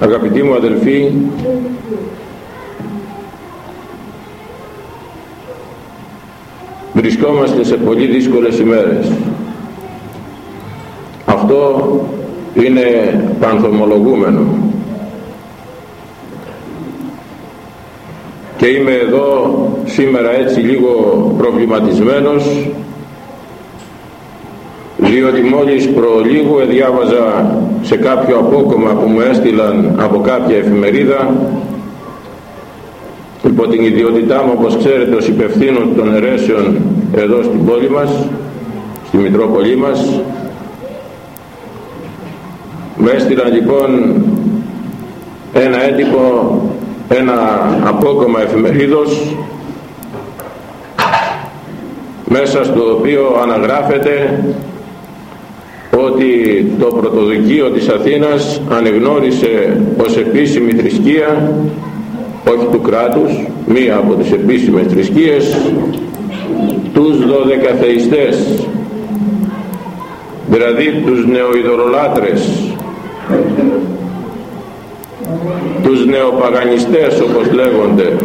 Αγαπητοί μου αδελφοί, βρισκόμαστε σε πολύ δύσκολες ημέρες. Αυτό είναι πανθομολογούμενο. Και είμαι εδώ σήμερα έτσι λίγο προβληματισμένος διότι μόλις προλίγου διάβαζα σε κάποιο απόκομα που μου έστειλαν από κάποια εφημερίδα υπό την ιδιότητά μου όπως ξέρετε ως υπευθύνο των αιρέσεων εδώ στην πόλη μας στη Μητρόπολή μας με έστειλαν λοιπόν ένα έντυπο ένα απόκομα εφημερίδος μέσα στο οποίο αναγράφεται ότι το πρωτοδικείο της Αθήνας ανεγνώρισε ως επίσημη θρησκεία όχι του κράτους, μία από τις επίσημες θρησκείες τους δωδεκαθεϊστές δηλαδή τους νεοειδωρολάτρες τους νεοπαγανιστές όπως λέγονται.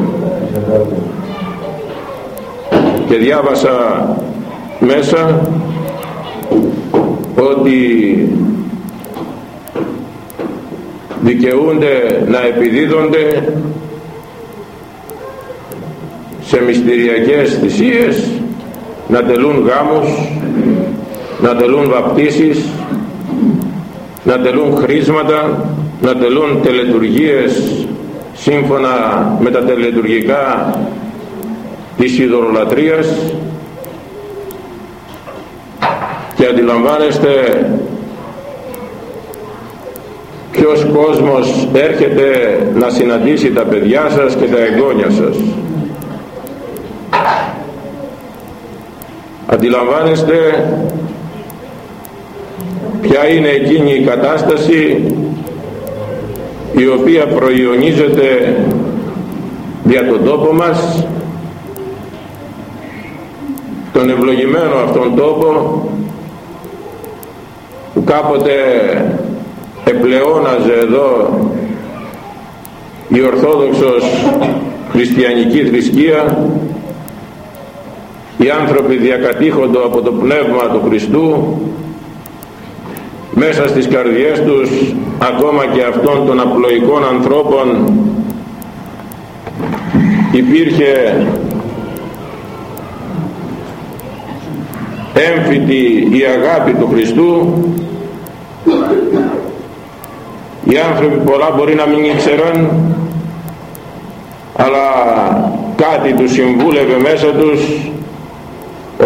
Και διάβασα μέσα ότι δικαιούνται να επιδίδονται σε μυστηριακές θυσίες να τελούν γάμους να τελούν βαπτίσεις να τελούν χρήσματα να τελούν τελετουργίες σύμφωνα με τα τελετουργικά της ειδωρολατρίας και αντιλαμβάνεστε ποιος κόσμος έρχεται να συναντήσει τα παιδιά σας και τα εγγόνια σας. Αντιλαμβάνεστε ποια είναι εκείνη η κατάσταση η οποία προϊονίζεται για τον τόπο μας τον ευλογημένο αυτόν τόπο που κάποτε επλεώναζε εδώ η Ορθόδοξος χριστιανική θρησκεία οι άνθρωποι διακατήχονται από το πνεύμα του Χριστού μέσα στις καρδιές τους ακόμα και αυτών των απλοϊκών ανθρώπων υπήρχε έμφυτη η αγάπη του Χριστού οι άνθρωποι πολλά μπορεί να μην ήξεραν αλλά κάτι τους συμβούλευε μέσα τους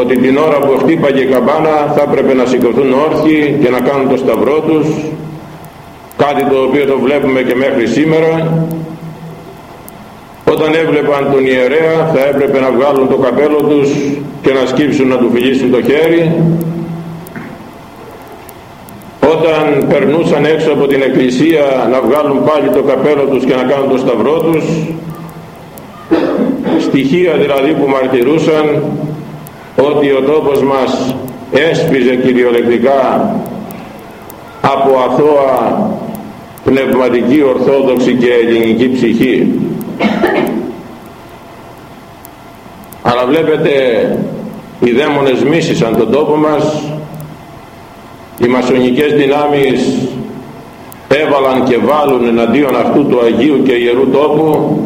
ότι την ώρα που χτύπαγε η καμπάνα θα έπρεπε να σηκωθούν όρθιοι και να κάνουν το σταυρό τους κάτι το οποίο το βλέπουμε και μέχρι σήμερα. Όταν έβλεπαν τον ιερέα θα έπρεπε να βγάλουν το καπέλο τους και να σκύψουν να του φιλήσουν το χέρι όταν περνούσαν έξω από την εκκλησία να βγάλουν πάλι το καπέλο τους και να κάνουν το σταυρό τους. Στοιχεία δηλαδή που μαρτυρούσαν ότι ο τόπος μας έσπιζε κυριολεκτικά από αθώα πνευματική ορθόδοξη και ελληνική ψυχή. Αλλά βλέπετε οι δαίμονες μίσησαν τον τόπο μας οι μασονικές δυνάμεις έβαλαν και βάλουν εναντίον αυτού του Αγίου και Ιερού τόπου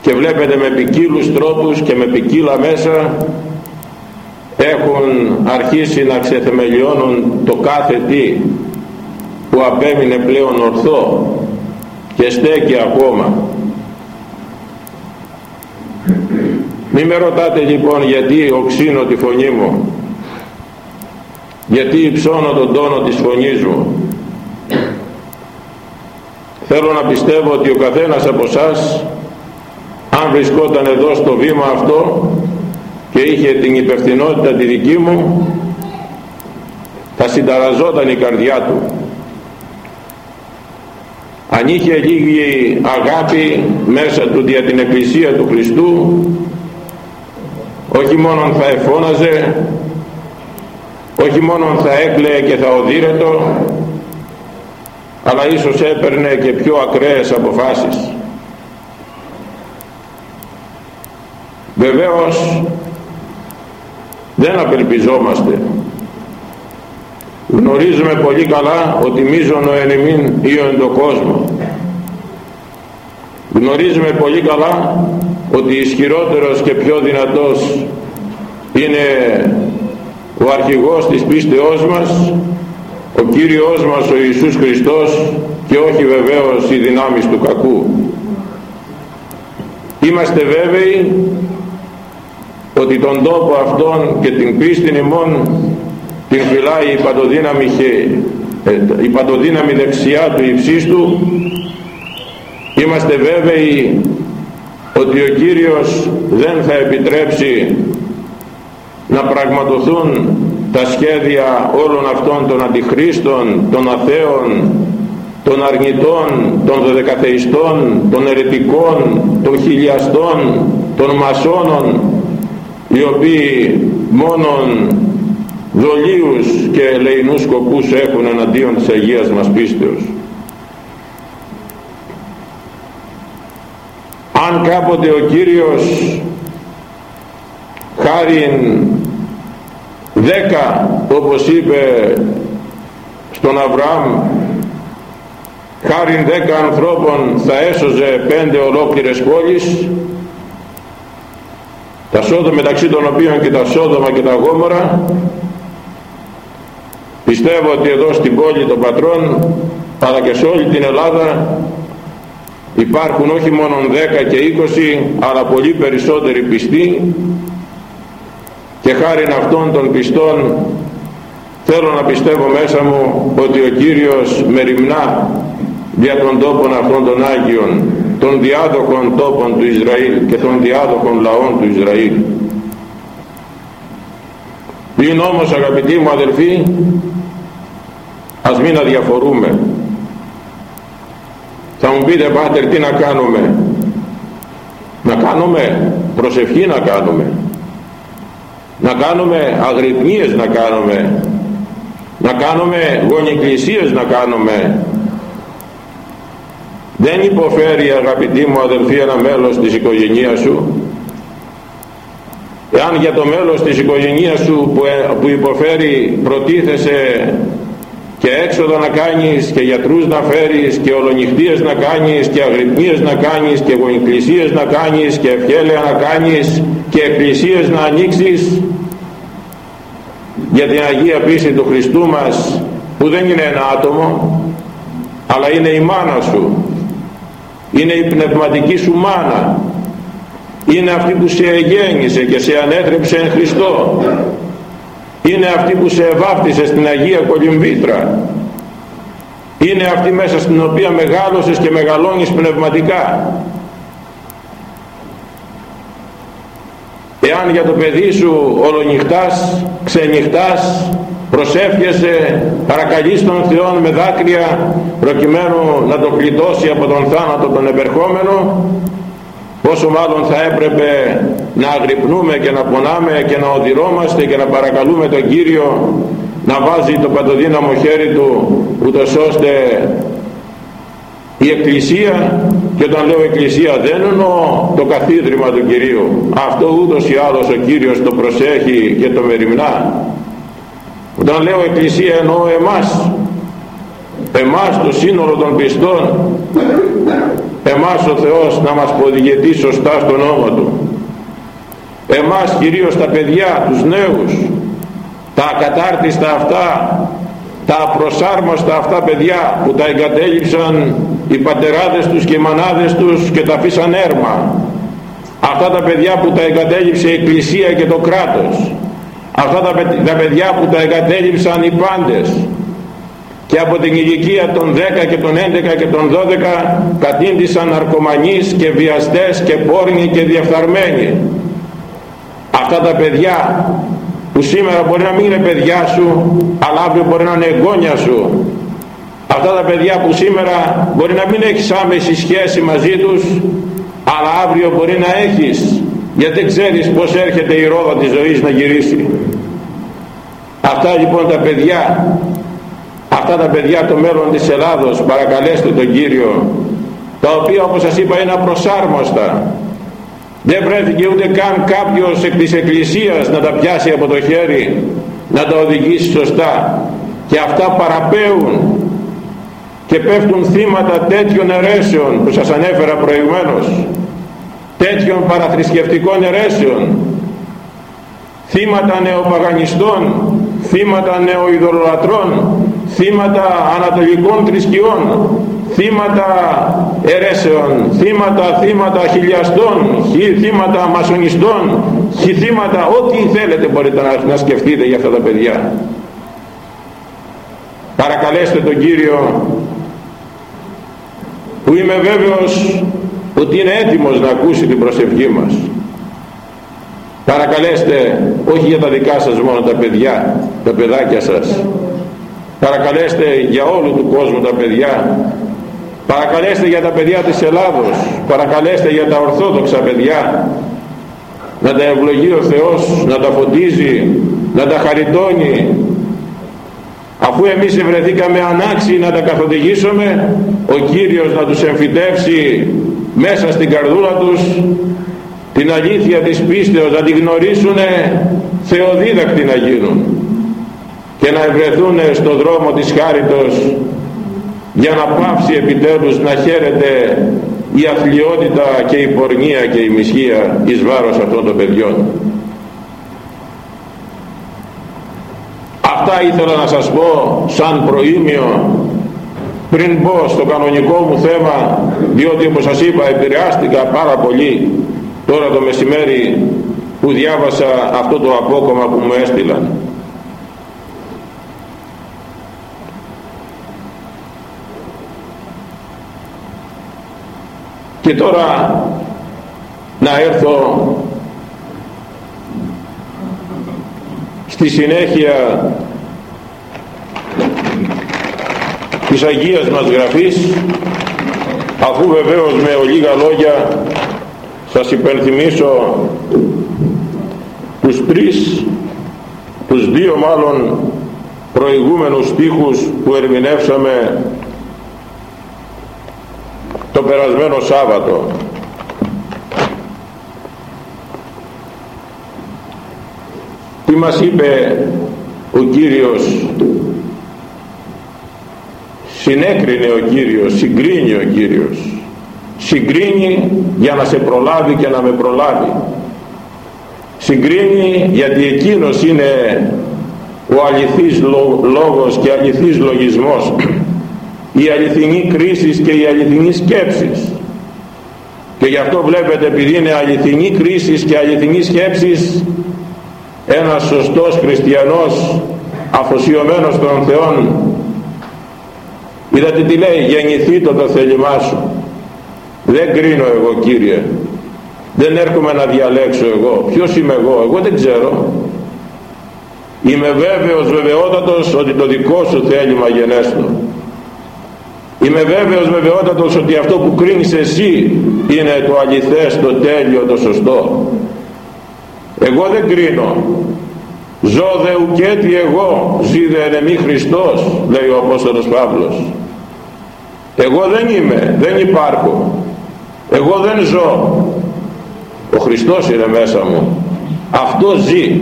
και βλέπετε με ποικίλους τρόπους και με ποικίλα μέσα έχουν αρχίσει να ξεθεμελιώνουν το κάθε τι που απέμεινε πλέον ορθό και στέκει ακόμα. Μη με ρωτάτε λοιπόν γιατί οξύνω τη φωνή μου γιατί υψώνω τον τόνο της φωνής μου. Θέλω να πιστεύω ότι ο καθένας από σας αν βρισκόταν εδώ στο βήμα αυτό και είχε την υπευθυνότητα τη δική μου θα συνταραζόταν η καρδιά του. Αν είχε λίγη αγάπη μέσα του για την Εκκλησία του Χριστού όχι μόνο θα εφώναζε όχι μόνο θα έκλαιε και θα οδύρετο αλλά ίσως έπαιρνε και πιο ακραίες αποφάσεις. Βεβαίως δεν απελπιζόμαστε. Γνωρίζουμε πολύ καλά ότι μίζωνο εν εμήν ή εν το κόσμο γνωρίζουμε πολύ καλά ότι ισχυρότερος και πιο δυνατός είναι ο αρχηγός της πίστεώς μας ο Κύριος μας ο Ιησούς Χριστός και όχι βεβαίως οι δυνάμεις του κακού. Είμαστε βέβαιοι ότι τον τόπο αυτόν και την πίστη ημών την φυλάει η παντοδύναμη, ε, η παντοδύναμη δεξιά του υψίστου είμαστε βέβαιοι ότι ο Κύριος δεν θα επιτρέψει να πραγματοθούν τα σχέδια όλων αυτών των αντιχρίστων, των αθέων, των αρνητών, των δωδεκαθεϊστών, των ερετικών, των χιλιαστών, των μασόνων, οι οποίοι μόνον δολίους και ελεηνούς σκοπούς έχουν εναντίον της Αγίας μας πίστεως. Αν κάποτε ο Κύριος χάριν δέκα όπως είπε στον Αβραάμ χάριν δέκα ανθρώπων θα έσωζε πέντε ολόκληρες πόλεις. Τα σόδο μεταξύ των οποίων και τα σόδομα και τα γόμορα. Πιστεύω ότι εδώ στην πόλη των πατρών αλλά και σε όλη την Ελλάδα υπάρχουν όχι μόνο 10 και 20 αλλά πολύ περισσότεροι πιστοί και χάρη αυτών των πιστών θέλω να πιστεύω μέσα μου ότι ο Κύριος μεριμνά για τον τόπον αυτών των Άγιων των διάδοχων τόπων του Ισραήλ και των διάδοχων λαών του Ισραήλ. Είναι όμως αγαπητοί μου αδελφοί ας μην αδιαφορούμε. Θα μου πείτε πάτερ τι να κάνουμε; Να κάνουμε προσευχή να κάνουμε να κάνουμε αγρυπνίες να κάνουμε. Να κάνουμε γονικλησίες να κάνουμε. Δεν υποφέρει αγαπητή μου αδελφή ένα μέλος της οικογένειας σου. Εάν για το μέλος της οικογένειας σου που, ε, που υποφέρει προτίθεσαι και έξοδα να κάνεις και γιατρούς να φέρεις και ολονυχτίες να κάνεις και αγρυπνίες να κάνεις και γονικλησίες να κάνεις και ευχέλαια να κάνεις και εκκλησίες να ανοίξεις για την Αγία Πίστη του Χριστού μας που δεν είναι ένα άτομο αλλά είναι η μάνα σου. Είναι η πνευματική σου μάνα. Είναι αυτή που σε εγέννησε και σε ανέτρεψε εν Χριστώ. Είναι αυτή που σε ευάφτισε στην Αγία Κολυμβήτρα. Είναι αυτή μέσα στην οποία μεγάλωσες και μεγαλώνεις πνευματικά εάν για το παιδί σου ολονυχτάς, ξενυχτάς, προσεύχεσαι, παρακαλείς τον Θεό με δάκρυα προκειμένου να το κλειτώσει από τον θάνατο τον επερχόμενο πόσο μάλλον θα έπρεπε να αγρυπνούμε και να πονάμε και να οδηρώμαστε και να παρακαλούμε τον Κύριο να βάζει το παντοδύναμο χέρι του ούτως ώστε η Εκκλησία και όταν λέω Εκκλησία δεν εννοώ το καθίδρυμα του Κυρίου. Αυτό ούτως ή άλλως ο Κύριος το προσέχει και το μεριμνά. Όταν λέω Εκκλησία εννοώ εμάς. Εμάς το σύνολο των πιστών. Εμάς ο Θεός να μας προδηγητεί σωστά στον νόμο Του. Εμάς κυρίως τα παιδιά, τους νέους τα ακατάρτιστα αυτά τα απροσάρμοστα αυτά παιδιά που τα εγκατέλειψαν οι πατεράδες τους και οι μανάδες τους και τα αφήσαν έρμα. Αυτά τα παιδιά που τα εγκατέλειψε η Εκκλησία και το κράτος. Αυτά τα παιδιά που τα εγκατέλειψαν οι πάντες. Και από την ηλικία των 10 και των 11 και των 12 κατήντησαν ναρκωμανείς και βιαστές και πόρνοι και διαφθαρμένοι. Αυτά τα παιδιά που σήμερα μπορεί να μην είναι παιδιά σου αλλά αύριο μπορεί να είναι εγγόνια σου. Αυτά τα παιδιά που σήμερα μπορεί να μην έχεις άμεση σχέση μαζί τους αλλά αύριο μπορεί να έχεις γιατί δεν ξέρεις πως έρχεται η ρόδα της ζωής να γυρίσει. Αυτά λοιπόν τα παιδιά αυτά τα παιδιά το μέλλον της Ελλάδος παρακαλέστε τον Κύριο τα οποία όπως σας είπα είναι απροσάρμοστα δεν βρέθηκε ούτε καν κάποιος εκ της Εκκλησίας να τα πιάσει από το χέρι να τα οδηγήσει σωστά. Και αυτά παραπέουν και πέφτουν θύματα τέτοιων αιρέσεων που σας ανέφερα προηγουμένως. Τέτοιων παραθρησκευτικών αιρέσεων. Θύματα νεοπαγανιστών θύματα νεοειδωλολατρών θύματα ανατολικών θρησκειών θύματα αιρέσεων θύματα, θύματα χιλιαστών θύματα μασονιστών θύματα ό,τι θέλετε μπορείτε να, να σκεφτείτε για αυτά τα παιδιά. Παρακαλέστε τον Κύριο που είμαι βέβαιος ότι είναι έτοιμος να ακούσει την προσευχή μας. Παρακαλέστε όχι για τα δικά σας μόνο τα παιδιά τα παιδάκια σας. Παρακαλέστε για όλου του κόσμου τα παιδιά παρακαλέστε για τα παιδιά της Ελλάδος. Παρακαλέστε για τα ορθόδοξα παιδιά. Να τα ευλογεί ο Θεός να τα φωτίζει να τα χαριτώνει. Αφού εμείς ευρεθήκαμε ανάξιοι να τα καθοδηγήσουμε ο Κύριος να τους εμφυτεύσει μέσα στην καρδούλα τους την αλήθεια της πίστεως να τη γνωρίσουν θεοδίδακτοι να γίνουν και να ευρεθούν στον δρόμο της χάριτος για να πάψει επιτέλους να χαίρεται η αθλειότητα και η πορνεία και η μισχία εις βάρος αυτών των παιδιών. Αυτά ήθελα να σας πω σαν προήμιο πριν μπω στο κανονικό μου θέμα διότι όπως σας είπα επηρεάστηκα πάρα πολύ τώρα το μεσημέρι που διάβασα αυτό το απόκομα που μου έστειλαν. Και τώρα να έρθω στη συνέχεια της Αγίας μας Γραφής αφού βεβαίως με ολίγα λόγια σας υπενθυμίσω τους τρεις τους δύο μάλλον προηγούμενους στίχους που ερμηνεύσαμε το περασμένο Σάββατο. Τι μας είπε ο Κύριος; Συνέκρινε ο Κύριος συγκρίνει ο Κύριος. Συγκρίνει για να σε προλάβει και να με προλάβει. Συγκρίνει γιατί εκείνος είναι ο αληθής λόγος και αληθής λογισμός η αληθινή κρίσης και η αληθινή σκέψης. Και γι' αυτό βλέπετε επειδή είναι αληθινή κρίσης και αληθινή σκέψης ένας σωστός χριστιανός αφοσιωμένος στον Θεό είδατε τι λέει γεννηθεί το το θέλημά σου δεν κρίνω εγώ Κύριε. Δεν έρχομαι να διαλέξω εγώ. Ποιος είμαι εγώ εγώ δεν ξέρω. Είμαι βέβαιος βεβαιότατος ότι το δικό σου θέλημα γενέστο είμαι βέβαιος βεβαιότατος ότι αυτό που κρίνεις εσύ είναι το αληθές, το τέλειο, το σωστό. Εγώ δεν κρίνω. Ζω δε ουκέτι εγώ. Ζει δε ενεμή Χριστός λέει ο Απόστολος Παύλος. Εγώ δεν είμαι, δεν υπάρχω. Εγώ δεν ζω. Ο Χριστός είναι μέσα μου. Αυτός ζει.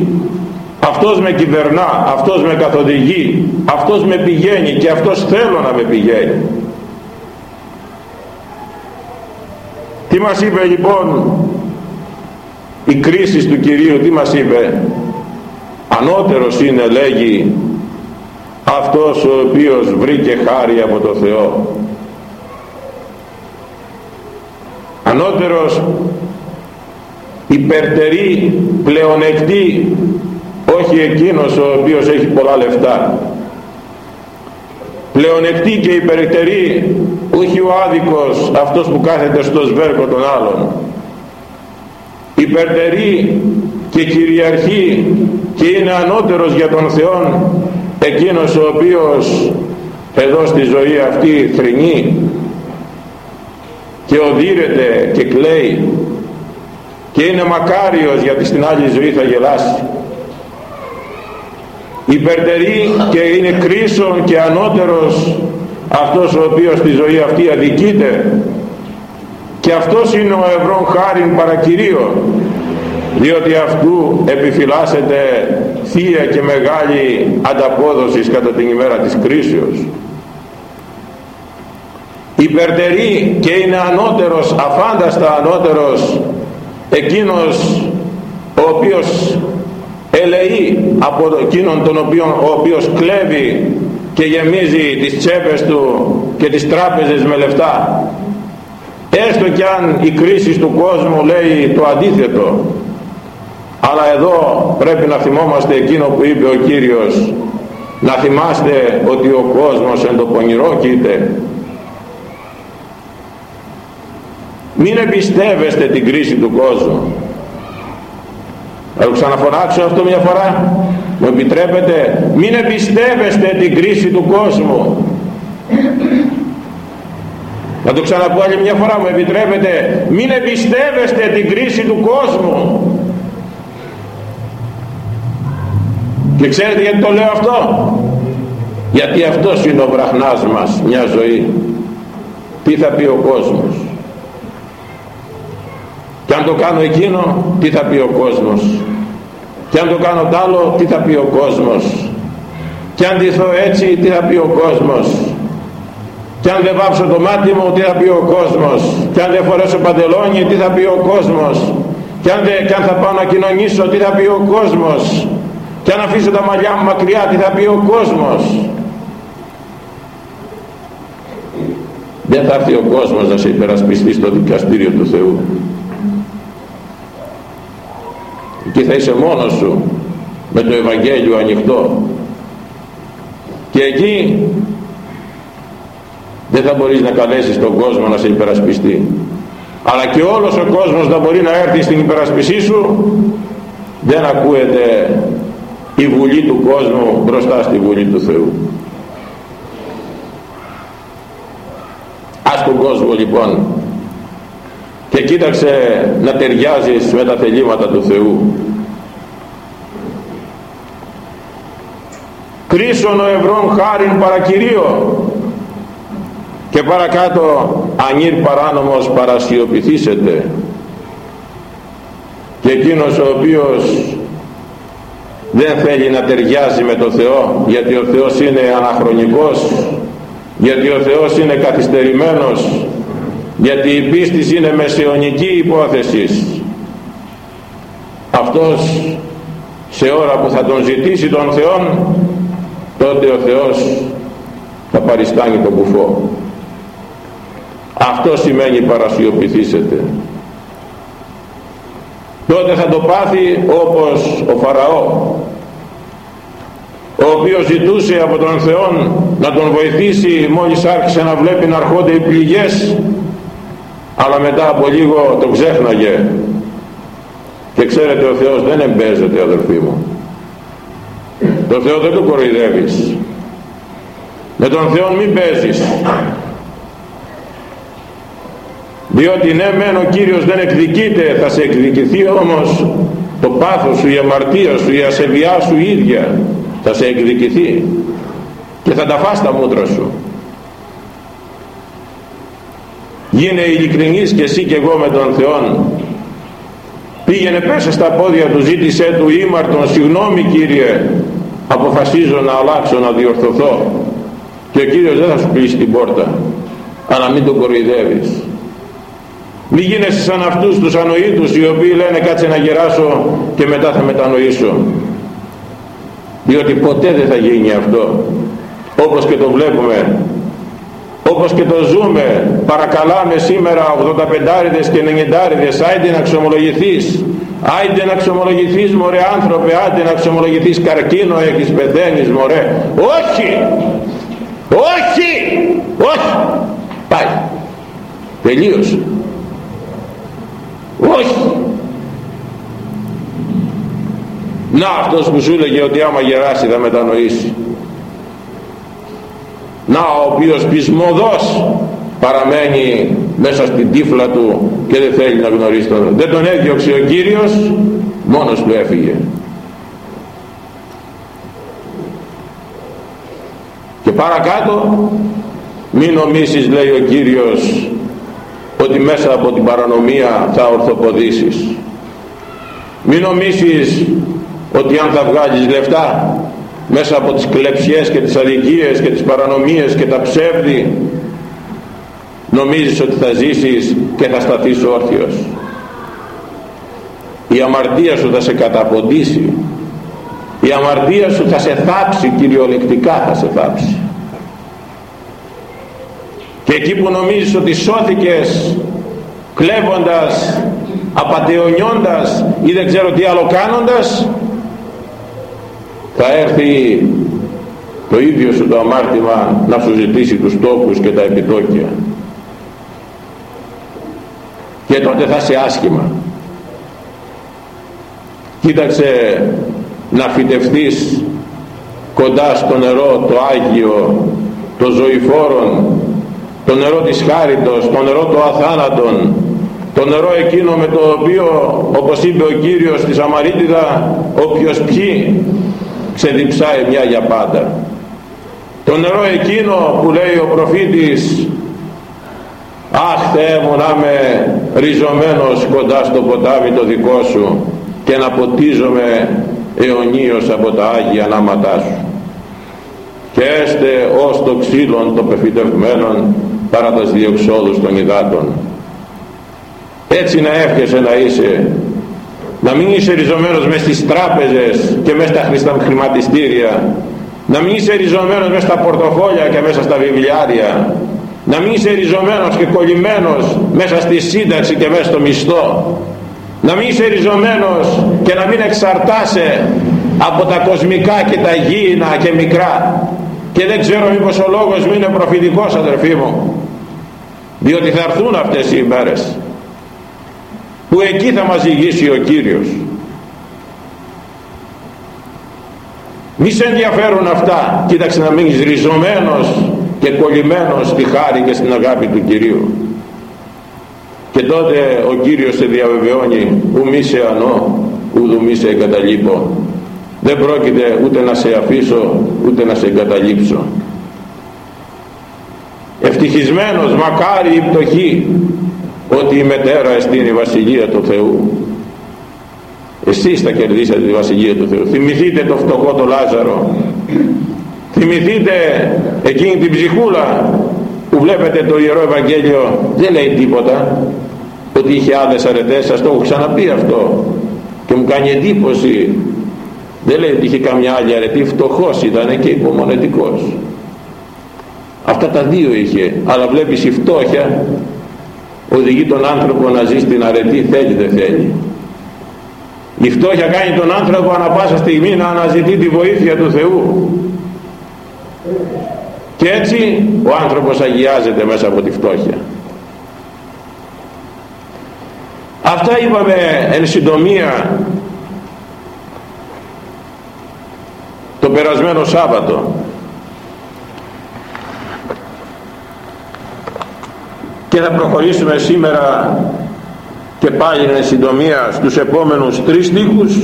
Αυτός με κυβερνά αυτός με καθοδηγεί αυτός με πηγαίνει και αυτός θέλω να με πηγαίνει τι μας είπε λοιπόν η κρίση του Κυρίου τι μας είπε; Ανώτερος είναι λέγει αυτός ο οποίος βρήκε χάρη από το Θεό. Ανώτερος υπερτερεί πλεονεκτή όχι εκείνος ο οποίος έχει πολλά λεφτά. Πλεονεκτή και υπερτερεί όχι ο άδικος αυτός που κάθεται στο σβέρκο των άλλων. Υπερτερεί και κυριαρχεί και είναι ανώτερος για τον Θεό εκείνος ο οποίος εδώ στη ζωή αυτή θρηνεί και οδύρεται και κλαίει και είναι μακάριος γιατί στην άλλη ζωή θα γελάσει. Υπερτερεί και είναι κρίσον και ανώτερος αυτός ο οποίος στη ζωή αυτή αδικείται. Και αυτός είναι ο ευρών χάριν παρακυρίω διότι αυτού επιφυλάσσεται θεία και μεγάλη ανταπόδοσης κατά την ημέρα της κρίσεως. Υπερτερεί και είναι ανώτερος αφάνταστα ανώτερος εκείνος ο οποίος ελεεί από εκείνον τον οποίο ο οποίος κλέβει και γεμίζει τις τσέπες του και τις τράπεζες με λεφτά. Έστω κι αν η κρίση του κόσμου λέει το αντίθετο. Αλλά εδώ πρέπει να θυμόμαστε εκείνο που είπε ο Κύριος. Να θυμάστε ότι ο κόσμος εν το πονηρό κοίται μην εμπιστεύεστε την κρίση του κόσμου. Θα το ξαναφωνάξω αυτό μια φορά μου επιτρέπετε μην εμπιστεύεστε την κρίση του κόσμου. Να το ξαναπώ άλλη μια φορά μου επιτρέπετε μην εμπιστεύεστε την κρίση του κόσμου. Και ξέρετε γιατί το λέω αυτό; Γιατί αυτός είναι ο βραχνάς μας μια ζωή. Τι θα πει ο κόσμος; Και αν το κάνω εκείνο τι θα πει ο κόσμος; Και αν το κάνω τ' άλλο τι θα πει ο κόσμος; Και αν ντυθώ έτσι τι θα πει ο κόσμος; Και αν δεν βάψω το μάτι μου τι θα πει ο κόσμος; Και αν δεν φορέσω παντελόνι τι θα πει ο κόσμος; Και αν, δεν, και αν θα πάω να κοινωνήσω τι θα πει ο κόσμος; Και αν αφήσω τα μαλλιά μου μακριά τι θα πει ο κόσμος; Δεν θα έρθει ο κόσμος να σε υπερασπιστεί στο δικαστήριο του Θεού και θα είσαι μόνος σου με το Ευαγγέλιο ανοιχτό. Και εκεί δεν θα μπορείς να καλέσεις τον κόσμο να σε υπερασπιστεί. Αλλά και όλος ο κόσμος να μπορεί να έρθει στην υπερασπισή σου δεν ακούεται η βουλή του κόσμου μπροστά στη βουλή του Θεού. Ας τον κόσμο λοιπόν και κοίταξε να ταιριάζεις με τα θελήματα του Θεού κρίσον ο ευρών χάριν παρακυρίο και παρακάτω ανήρ παράνομος παρασιωπηθήσετε και εκείνος ο οποίος δεν θέλει να ταιριάζει με το Θεό γιατί ο Θεός είναι αναχρονικός γιατί ο Θεός είναι καθυστερημένος γιατί η πίστη είναι μεσαιωνική υπόθεσης. Αυτός σε ώρα που θα τον ζητήσει τον Θεό τότε ο Θεός θα παριστάνει τον κουφό αυτό σημαίνει παρασιωπηθήσετε τότε θα το πάθει όπως ο Φαραώ ο οποίος ζητούσε από τον Θεό να τον βοηθήσει μόλις άρχισε να βλέπει να αρχόνται οι πληγές αλλά μετά από λίγο το ξέχναγε. Και ξέρετε ο Θεός δεν εμπέζεται αδελφοί μου το Θεό δεν το κοροϊδεύεις. Με τον Θεό μην παίζεις. Διότι ναι μεν ο Κύριος δεν εκδικείται θα σε εκδικηθεί όμως το πάθος σου η αμαρτία σου η ασεβιά σου ίδια θα σε εκδικηθεί και θα τα φας τα μούτρα σου. Γίνε ειλικρινής και εσύ και εγώ με τον Θεό πήγαινε πέσε στα πόδια του ζήτησέ του ήμαρτον συγγνώμη Κύριε αποφασίζω να αλλάξω να διορθωθώ. Και ο Κύριος δεν θα σου κλείσει την πόρτα αλλά μην τον κοροϊδεύεις. Μη γίνεσαι σαν αυτούς τους ανοήτους οι οποίοι λένε κάτσε να γεράσω και μετά θα μετανοήσω διότι ποτέ δεν θα γίνει αυτό όπως και το βλέπουμε όπως και το ζούμε παρακαλάμε σήμερα 85 και 90 άιντε να ξομολογηθείς άιντε να ξομολογηθείς μωρέ άνθρωπε άιντε να ξομολογηθείς καρκίνο έχεις πεθαίνεις μωρέ όχι! Όχι! Όχι! Πάει. Τελείωσε. Όχι! Να αυτός που σου έλεγε ότι άμα γεράσει θα μετανοήσει να ο οποίος πεισμοδός παραμένει μέσα στην τύφλα του και δεν θέλει να γνωρίσει τον δεν τον έδιωξε ο Κύριος μόνος του έφυγε. Παρακάτω μην νομίσεις λέει ο Κύριος ότι μέσα από την παρανομία θα ορθοποδήσεις μην νομίσεις ότι αν θα βγάλεις λεφτά μέσα από τις κλεψιές και τις αδικίες και τις παρανομίες και τα ψεύδι νομίζεις ότι θα ζήσεις και θα σταθείς όρθιος. Η αμαρτία σου θα σε καταποντήσει. Η αμαρτία σου θα σε θάψει κυριολεκτικά θα σε θάψει. Και εκεί που νομίζεις ότι σώθηκες κλέβοντας απατεωνιώντας ή δεν ξέρω τι άλλο κάνοντας θα έρθει το ίδιο σου το αμάρτημα να σου ζητήσει τους τόπους και τα επιτόκια. Και τότε θα είσαι άσχημα. Κοίταξε να φυτευτείς κοντά στο νερό το Άγιο το ζωηφόρον το νερό της χάριτος το νερό του αθάνατον το νερό εκείνο με το οποίο όπως είπε ο Κύριος στη Σαμαρίτιδα όποιος πιει ξεδιψάει μια για πάντα. Το νερό εκείνο που λέει ο προφήτης αχ Θεέ μου να είμαι ριζωμένος κοντά στο ποτάμι το δικό σου και να ποτίζομαι αιωνίως από τα Άγια νάματά σου. Και έστε ως το ξύλον το πεφυτευμένον παρά τα διοξόδους των υδάτων. Έτσι να εύχεσαι να είσαι να μην είσαι ριζωμένος μες στις τράπεζες και μέσα στα χρηματιστήρια. Να μην είσαι ριζωμένος μέσα στα πορτοφόλια και μέσα στα βιβλιάρια. Να μην είσαι ριζωμένος και κολλημένος μέσα στη σύνταξη και μέσα στο μισθό. Να μην είσαι ριζωμένος και να μην εξαρτάσαι από τα κοσμικά και τα γήινα και μικρά. Και δεν ξέρω μήπως ο λόγος μου είναι προφητικός αδερφοί μου. Διότι θα έρθουν αυτές οι ημέρες που εκεί θα μας ηγήσει ο Κύριος. Μη σε ενδιαφέρουν αυτά. Κοίταξε να μείνεις ριζωμένος και κολλημένος στη χάρη και στην αγάπη του Κυρίου. Και τότε ο Κύριος σε διαβεβαιώνει ου μη σε ανώ ουδου μη σε εγκαταλείπω. Δεν πρόκειται ούτε να σε αφήσω ούτε να σε εγκαταλείψω ευτυχισμένος μακάρι η πτωχή ότι η μετέρα εστίν η Βασιλεία του Θεού. Εσείς θα κερδίσατε τη Βασιλεία του Θεού. Θυμηθείτε το φτωχό το Λάζαρο. Θυμηθείτε εκείνη την ψυχούλα που βλέπετε το Ιερό Ευαγγέλιο. Δεν λέει τίποτα. Ότι είχε άδες αρετές. Σας το έχω ξαναπεί αυτό. Και μου κάνει εντύπωση. Δεν λέει ότι είχε καμιά άλλη αρετή. Φτωχός ήταν και υπομονετικός. Αυτά τα δύο είχε. Αλλά βλέπεις η φτώχεια οδηγεί τον άνθρωπο να ζει στην αρετή θέλει δεν θέλει. Η φτώχεια κάνει τον άνθρωπο ανα πάσα στιγμή να αναζητεί τη βοήθεια του Θεού. Και έτσι ο άνθρωπος αγιάζεται μέσα από τη φτώχεια. Αυτά είπαμε εν συντομία το περασμένο Σάββατο και θα προχωρήσουμε σήμερα και πάλι εν συντομία στους επόμενους τρεις στίχους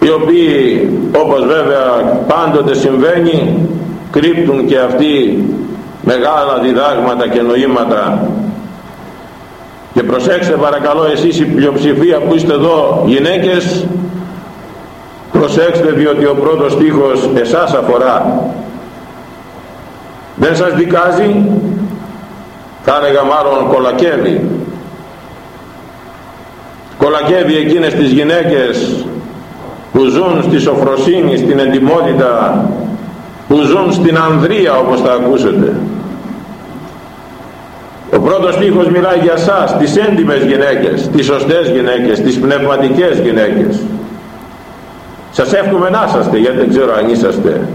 οι οποίοι όπως βέβαια πάντοτε συμβαίνει κρύπτουν και αυτοί μεγάλα διδάγματα και νοήματα. Και προσέξτε παρακαλώ εσείς η πλειοψηφία που είστε εδώ γυναίκες προσέξτε διότι ο πρώτος στίχος εσάς αφορά δεν σας δικάζει; Θα έλεγα μάλλον κολακεύει. Κολακεύει εκείνες τις γυναίκες που ζουν στη σοφροσύνη, στην εντιμότητα που ζουν στην ανδρεία όπως θα ακούσετε. Ο πρώτος στίχος μιλάει για σας τις έντιμες γυναίκες τις σωστές γυναίκες, τις πνευματικές γυναίκες. Σας εύχομαι να είσαστε γιατί δεν ξέρω αν είσαστε.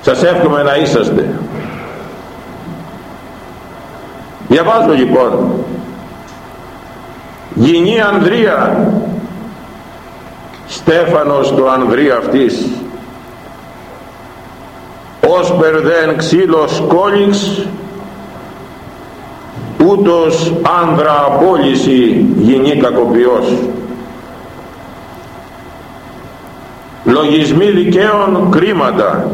Σας εύχομαι να είσαστε διαβάζω λοιπόν. Γυνή Ανδρία. Στέφανος του Ανδρία αυτής. Ως περδέν ξύλος κόλυξ ούτως άνδρα απόλυση γυνή κακοποιός. Λογισμοί δικαίων κρίματα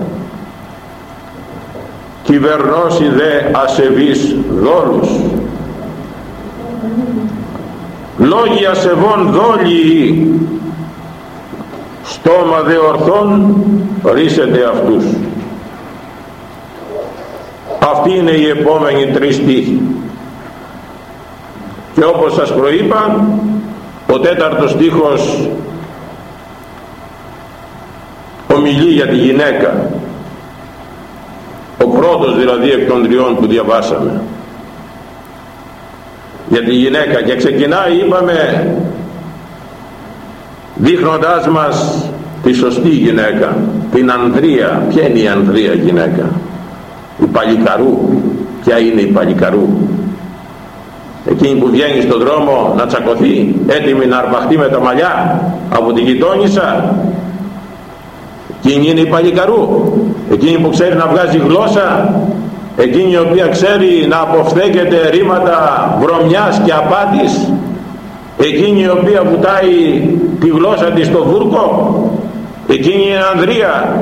κυβερνώσει δε ασεβείς δόλους. Λόγοι ασεβών δόλοι στόμα δε ορθών ρίσετε αυτούς. Αυτή είναι η επόμενη τρεις τύχη και όπως σας προείπα ο τέταρτος στίχος ομιλεί για τη γυναίκα ο πρώτος δηλαδή εκ των τριών που διαβάσαμε. Για τη γυναίκα και ξεκινάει είπαμε δείχνοντάς μας τη σωστή γυναίκα την Ανδρία ποια είναι η Ανδρία γυναίκα; Η Παλικαρού. Ποια είναι η Παλικαρού; Εκείνη που βγαίνει στον δρόμο να τσακωθεί έτοιμη να αρπαχτεί με τα μαλλιά από τη γειτόνισσα εκείνη είναι η Παλικαρού. Εκείνη που ξέρει να βγάζει γλώσσα. Εκείνη η οποία ξέρει να αποφθέκεται ρήματα βρωμιάς και απάτης. Εκείνη η οποία βουτάει τη γλώσσα της στο βούρκο. Εκείνη η Ανδρία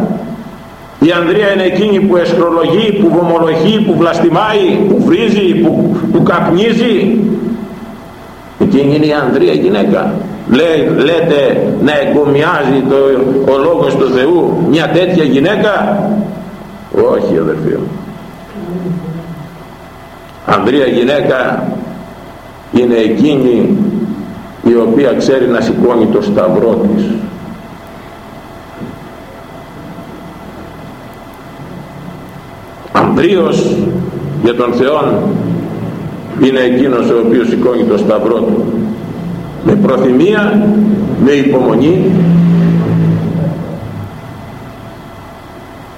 η Ανδρία είναι εκείνη που εσκρολογεί, που βομολογεί, που βλαστημάει, που βρίζει, που, που καπνίζει. Εκείνη είναι η Ανδρία γυναίκα Λέ, λέτε να εγκομιάζει το, ο λόγος του Θεού μια τέτοια γυναίκα; Όχι αδερφοί μου. Ανδρία γυναίκα είναι εκείνη η οποία ξέρει να σηκώνει το σταυρό της. Ανδρείος για τον Θεό είναι εκείνος ο οποίος σηκώνει το σταυρό του με προθυμία, με υπομονή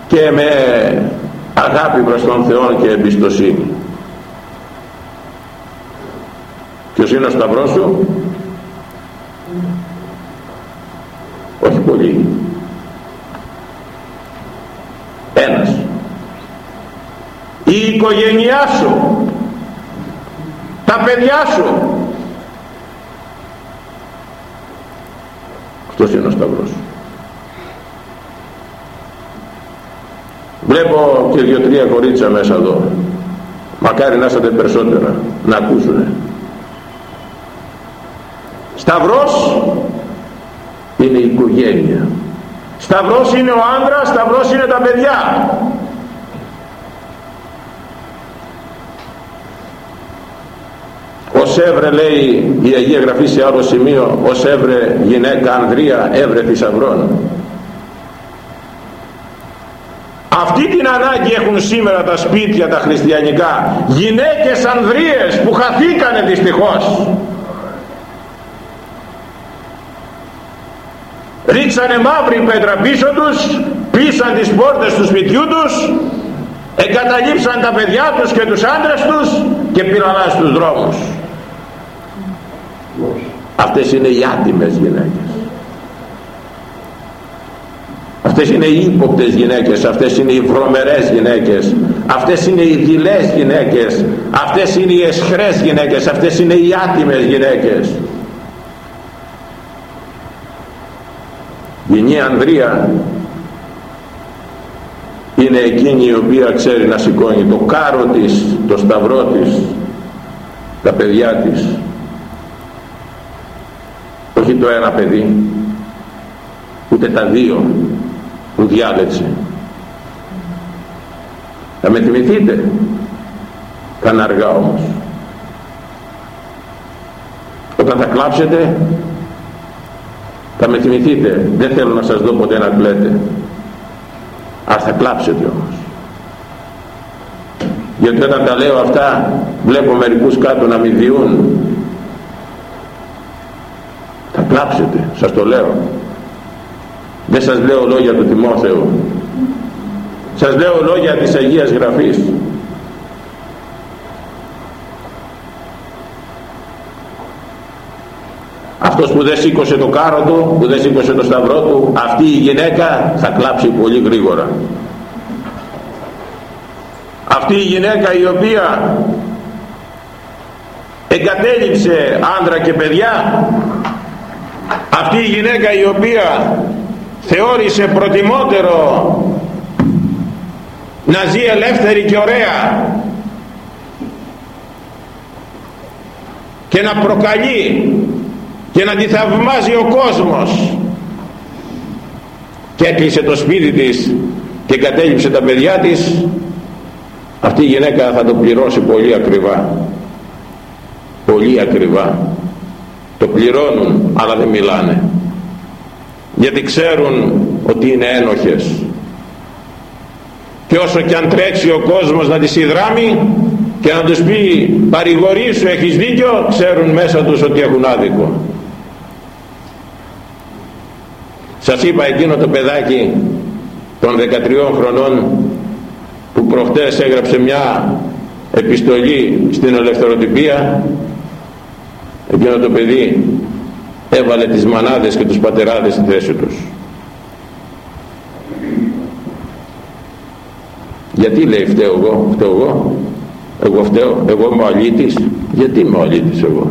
και με αγάπη προς τον Θεό και εμπιστοσύνη. Ποιος είναι ο σταυρός σου; Όχι πολύ. Ένας. Η οικογένειά σου. Τα παιδιά σου. Αυτός είναι ο σταυρός. Βλέπω και δύο-τρία κορίτσια μέσα εδώ. Μακάρι να είσαστε περισσότερα να ακούσουνε. Σταυρός είναι η οικογένεια. Σταυρός είναι ο άντρας, σταυρός είναι τα παιδιά. Ως έβρε λέει η Αγία Γραφή σε άλλο σημείο ως έβρε γυναίκα Ανδρία έβρε θησαυρών αυτή την ανάγκη έχουν σήμερα τα σπίτια τα χριστιανικά. Γυναίκες Ανδρίες που χαθήκανε δυστυχώς. Ρίξανε μαύρη πέτρα πίσω τους πίσαν τις πόρτες του σπιτιού τους εγκαταλείψαν τα παιδιά τους και τους άντρες τους και πήραν στους δρόμους αυτές είναι οι άτιμες γυναίκες. Αυτές είναι οι ύποπτες γυναίκες. Αυτές είναι οι βρωμερές γυναίκες. Αυτές είναι οι δειλές γυναίκες. Αυτές είναι οι εσχρές γυναίκες. Αυτές είναι οι άτιμες γυναίκες. Γενή Ανδρία είναι εκείνη η οποία ξέρει να σηκώνει το κάρο της, το σταυρό της, τα παιδιά της όχι το ένα παιδί ούτε τα δύο που διάλεξε. Θα με θυμηθείτε θα αργά όμως. Όταν θα κλάψετε θα με θυμηθείτε. Δεν θέλω να σας δω ποτέ να κλαίτε. Αλλά θα κλάψετε όμως. Γιατί όταν τα λέω αυτά βλέπω μερικούς κάτω να μην διούν θα κλάψετε σας το λέω. Δεν σας λέω λόγια του Τιμόθεου. Σας λέω λόγια της Αγίας Γραφής. Αυτός που δεν σήκωσε το κάρο του που δεν σήκωσε το σταυρό του αυτή η γυναίκα θα κλάψει πολύ γρήγορα. Αυτή η γυναίκα η οποία εγκατέλειψε άντρα και παιδιά αυτή η γυναίκα η οποία θεώρησε προτιμότερο να ζει ελεύθερη και ωραία και να προκαλεί και να τη θαυμάζει ο κόσμος και έκλεισε το σπίτι της και κατέληψε τα παιδιά της αυτή η γυναίκα θα το πληρώσει πολύ ακριβά. Πολύ ακριβά το πληρώνουν αλλά δεν μιλάνε. Γιατί ξέρουν ότι είναι ένοχες. Και όσο και αν τρέξει ο κόσμος να τις ιδράμει και να τους πει παρηγορήσου έχεις δίκιο ξέρουν μέσα τους ότι έχουν άδικο. Σας είπα εκείνο το παιδάκι των 13 χρονών που προχτές έγραψε μια επιστολή στην ελευθεροτυπία εκείνο το παιδί έβαλε τις μανάδες και τους πατεράδες στη θέση τους. Γιατί λέει φταίω εγώ φταίω εγώ εγώ φταίω εγώ είμαι ο αλήτης γιατί είμαι ο αλήτης εγώ;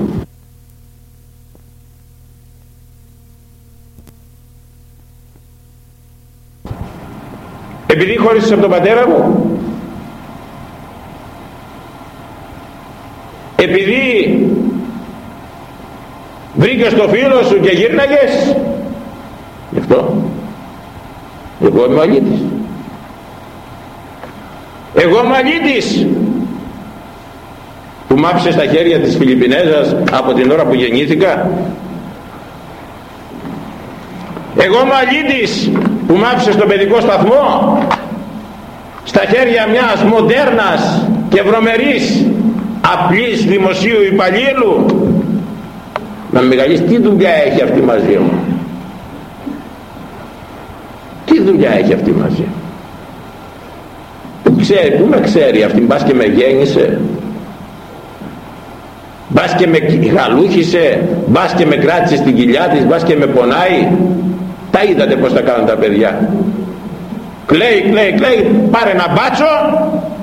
Επειδή χώρισες από τον πατέρα μου επειδή βρήκες το φίλο σου και γύρναγες. Γι' αυτό. Εγώ είμαι αλήτης. Εγώ είμαι αλήτης. Που μ' στα χέρια της Φιλιππινέζας από την ώρα που γεννήθηκα. Εγώ είμαι αλήτης που μ' στο παιδικό σταθμό. Στα χέρια μιας μοντέρνας και βρωμερής απλής δημοσίου υπαλλήλου να μεγαλείς τι δουλειά έχει αυτή μαζί μου; Τι δουλειά έχει αυτή μαζί; Που ξέρει, πού με ξέρει αυτή μπας και με γέννησε. Μπας και με γαλούχησε μπας και με κράτησε στην κοιλιά της μπας και με πονάει. Τα είδατε πως τα κάνουν τα παιδιά. Κλαίει κλαίει κλαίει πάρε ένα μπάτσο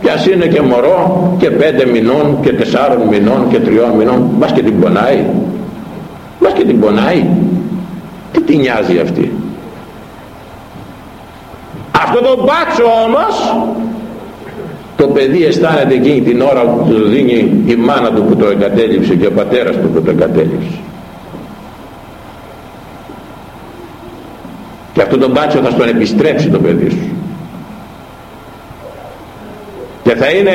κι ας είναι και μωρό και πέντε μηνών και τεσσάρων μηνών και τριών μηνών μπας και την πονάει μπας και την πονάει. Τι την νοιάζει αυτή; Αυτό το μπάτσο όμως το παιδί αισθάνεται εκείνη την ώρα που του δίνει η μάνα του που το εγκατέλειψε και ο πατέρας του που το εγκατέλειψε. Και αυτό το μπάτσο θα στον επιστρέψει το παιδί σου. Και θα είναι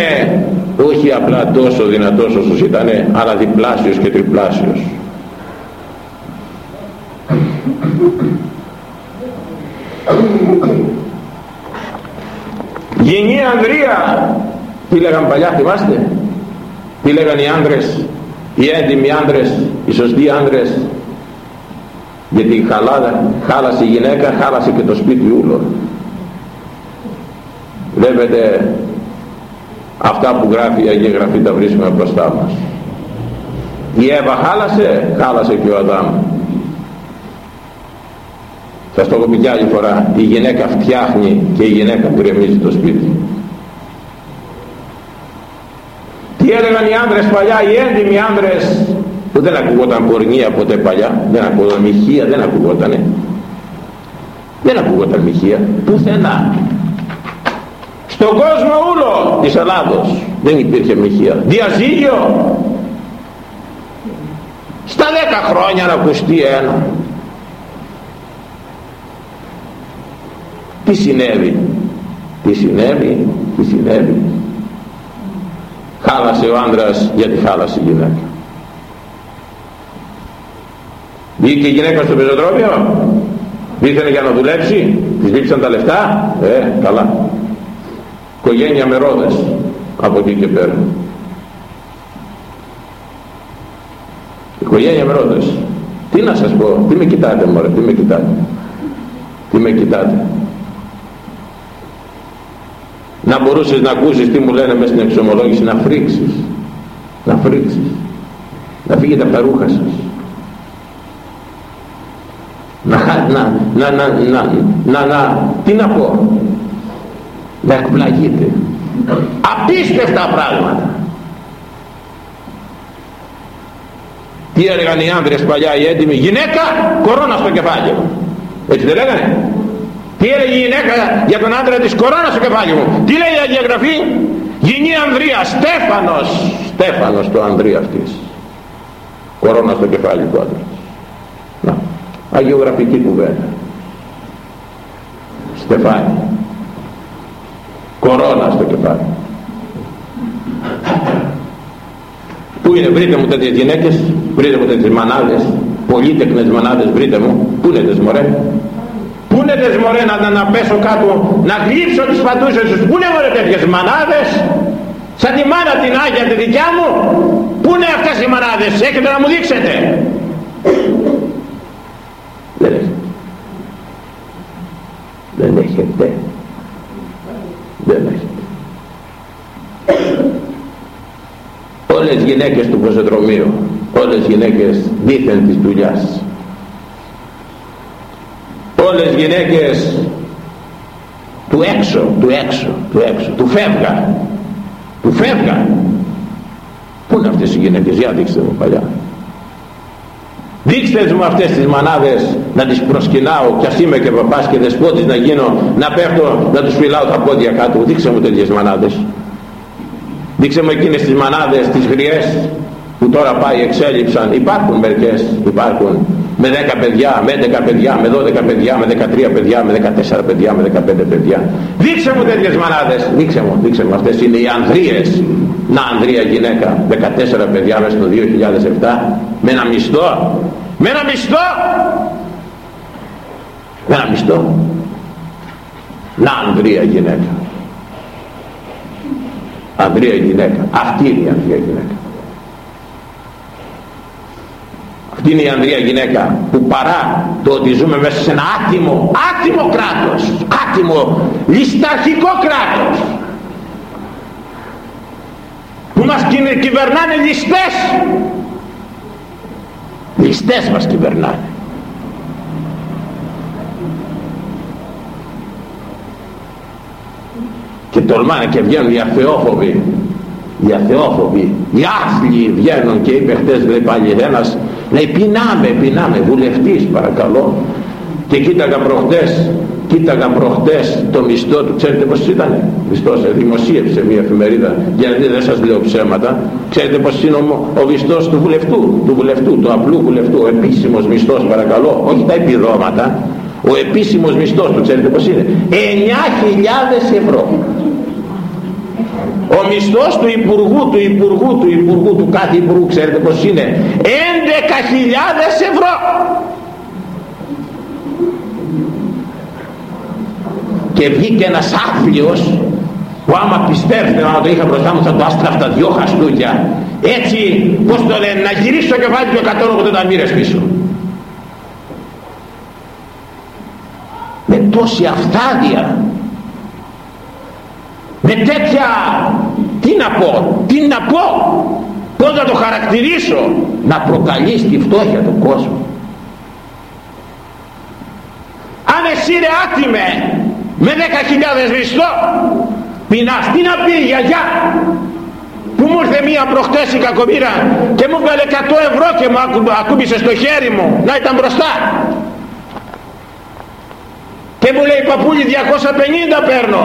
όχι απλά τόσο δυνατός όσο ήταν αλλά διπλάσιος και τριπλάσιος Γενή Ανδρία τι λέγαν παλιά θυμάστε; Τι λέγαν οι άντρες οι έντιμοι άντρες οι σωστοί άντρες γιατί χαλάδα, χάλασε η γυναίκα χάλασε και το σπίτι ούλο. Βλέπετε αυτά που γράφει η Αγία Γραφή τα βρίσκουμε μπροστά μας. Η Εύα χάλασε χάλασε και ο Αδάμ θα το έχω πει κι άλλη φορά η γυναίκα φτιάχνει και η γυναίκα γκρεμίζει το σπίτι. Τι έλεγαν οι άντρες παλιά οι έντιμοι άντρες που δεν ακουγόταν πορνεία ποτέ παλιά δεν ακουγόταν μοιχεία δεν ακουγότανε. Δεν ακουγόταν μοιχεία πουθενά. Στον κόσμο όλο της Ελλάδος δεν υπήρχε μοιχεία. Διαζύγιο. Στα δέκα χρόνια να ακουστεί ένα τι συνέβη; Τι συνέβη; Τι συνέβη; Χάλασε ο άντρας γιατί χάλασε η γυναίκα. Βγήκε η γυναίκα στο πεζοδρόμιο; Ήθελε για να δουλέψει; Της λείψαν τα λεφτά; Ε καλά. Οικογένεια με ρόδες από εκεί και πέρα. Οικογένεια με ρόδες. Τι να σας πω τι με κοιτάτε μωρέ τι με κοιτάτε. Τι με κοιτάτε να μπορούσες να ακούσεις τι μου λένε μέσα στην εξομολόγηση να φρίξεις. Να φρίξεις. Να φύγετε από τα ρούχα σας. Να, να, να, να, να, να, να, τι να πω; Να εκπλαγείτε. Απίστευτα πράγματα. Τι έλεγαν οι άνδρες παλιά οι έντιμοι; Γυναίκα κορώνα στο κεφάλι. Έτσι δεν λέγανε τι έλεγε η γυναίκα για τον άντρα της; Κορώνα στο κεφάλι μου. Τι λέει η Αγία Γραφή; Γυνή Ανδρία Στέφανος. Στέφανος το Ανδρία αυτής κορώνα στο κεφάλι του άντρας να αγιογραφική κουβέντα. Στεφάνι. Κορώνα στο κεφάλι. Πού είναι, βρείτε μου τέτοιες γυναίκες, βρείτε μου τέτοιες μανάδες, πολύτεκνες μανάδες, βρείτε μου, πού είναι τες μωρέ; Πού είναι τες μωρέ να, να πέσω κάτω, να γλύψω τις πατούσες τους, πού είναι μωρέ τέτοιες μανάδες, σαν τη μάνα την Άγια τη δικιά μου, πού είναι αυτές οι μανάδες, έχετε να μου δείξετε. Δεν έχετε. Δεν έχετε. Δεν έχετε. Όλες γυναίκες του πεζοδρομίου όλες γυναίκες δίθεν της δουλειάς όλες γυναίκες του έξω του έξω του έξω του φεύγα του φεύγα. Πού είναι αυτές οι γυναίκες για δείξτε μου παλιά. Δείξτε μου αυτές τις μανάδες να τις προσκυνάω κι ας είμαι και παπάς και δεσπότης να γίνω να πέφτω να τους φυλάω τα πόδια κάτω. Δείξτε μου τέτοιες μανάδες. Δείξε μου εκείνες τις μανάδες τις γριές που τώρα πάει εξέλιψαν υπάρχουν μερικές υπάρχουν με 10 παιδιά, με 11 παιδιά, με 12 παιδιά, με 13 παιδιά, με 14 παιδιά, με 15 παιδιά. Δείξε μου τέτοιες μανάδες, δείξε μου, δείξε μου, αυτές είναι οι ανδρίες. Να ανδρία γυναίκα, 14 παιδιά μέσα στο 2007, με ένα μισθό, με ένα μισθό, με ένα μισθό. Να ανδρία γυναίκα. Ανδρία γυναίκα. Αυτή είναι η ανδρία γυναίκα. Αυτή είναι η ανδρία γυναίκα που παρά το ότι ζούμε μέσα σε ένα άτιμο, άτιμο κράτος, άτιμο, λησταρχικό κράτος που μας κυβερνάνε ληστές. Ληστές μας κυβερνάνε. Και τολμάνε και βγαίνουν οι αθεόφοβοι οι αθεόφοβοι οι άθλοι βγαίνουν και είπε χτες λέει πάλι ένας λέει πεινάμε πεινάμε. Βουλευτής παρακαλώ. Και κοίταγα προχτές κοίταγα προχτές το μισθό του. Ξέρετε πως ήταν; Μισθός ε, δημοσίευσε μια εφημερίδα. Γιατί δεν σας λέω ψέματα. Ξέρετε πως είναι ο, ο μισθός του βουλευτού του βουλευτού, του απλού βουλευτού. Ο επίσημος μισθός παρακαλώ. Όχι τα επιδόματα. Ο επίσημος μισθός του ξέρετε πως είναι; 9.000 ευρώ ο μισθός του υπουργού του υπουργού του υπουργού του κάθε υπουργού ξέρετε πως είναι 11.000 ευρώ. Και βγήκε ένας άθλιος που άμα πιστεύετε να το είχα μπροστά μου θα το άστραφτα δυο χαστούκια. Έτσι πως το λένε να γυρίσει το κεφάλι του 180 μοίρες πίσω. Με τόση αυθάδεια με τέτοια τι να πω τι να πω πως να το χαρακτηρίσω να προκαλείς τη φτώχεια του κόσμου. Αν εσύ ρε άτιμε με 10.000 μισθό πεινάς τι να πει η γιαγιά που μου ήρθε μία προχτές η κακομήρα και μου έβγαλε 100 ευρώ και μου ακούμπησε στο χέρι μου να ήταν μπροστά. Και μου λέει παππούλη 250 παίρνω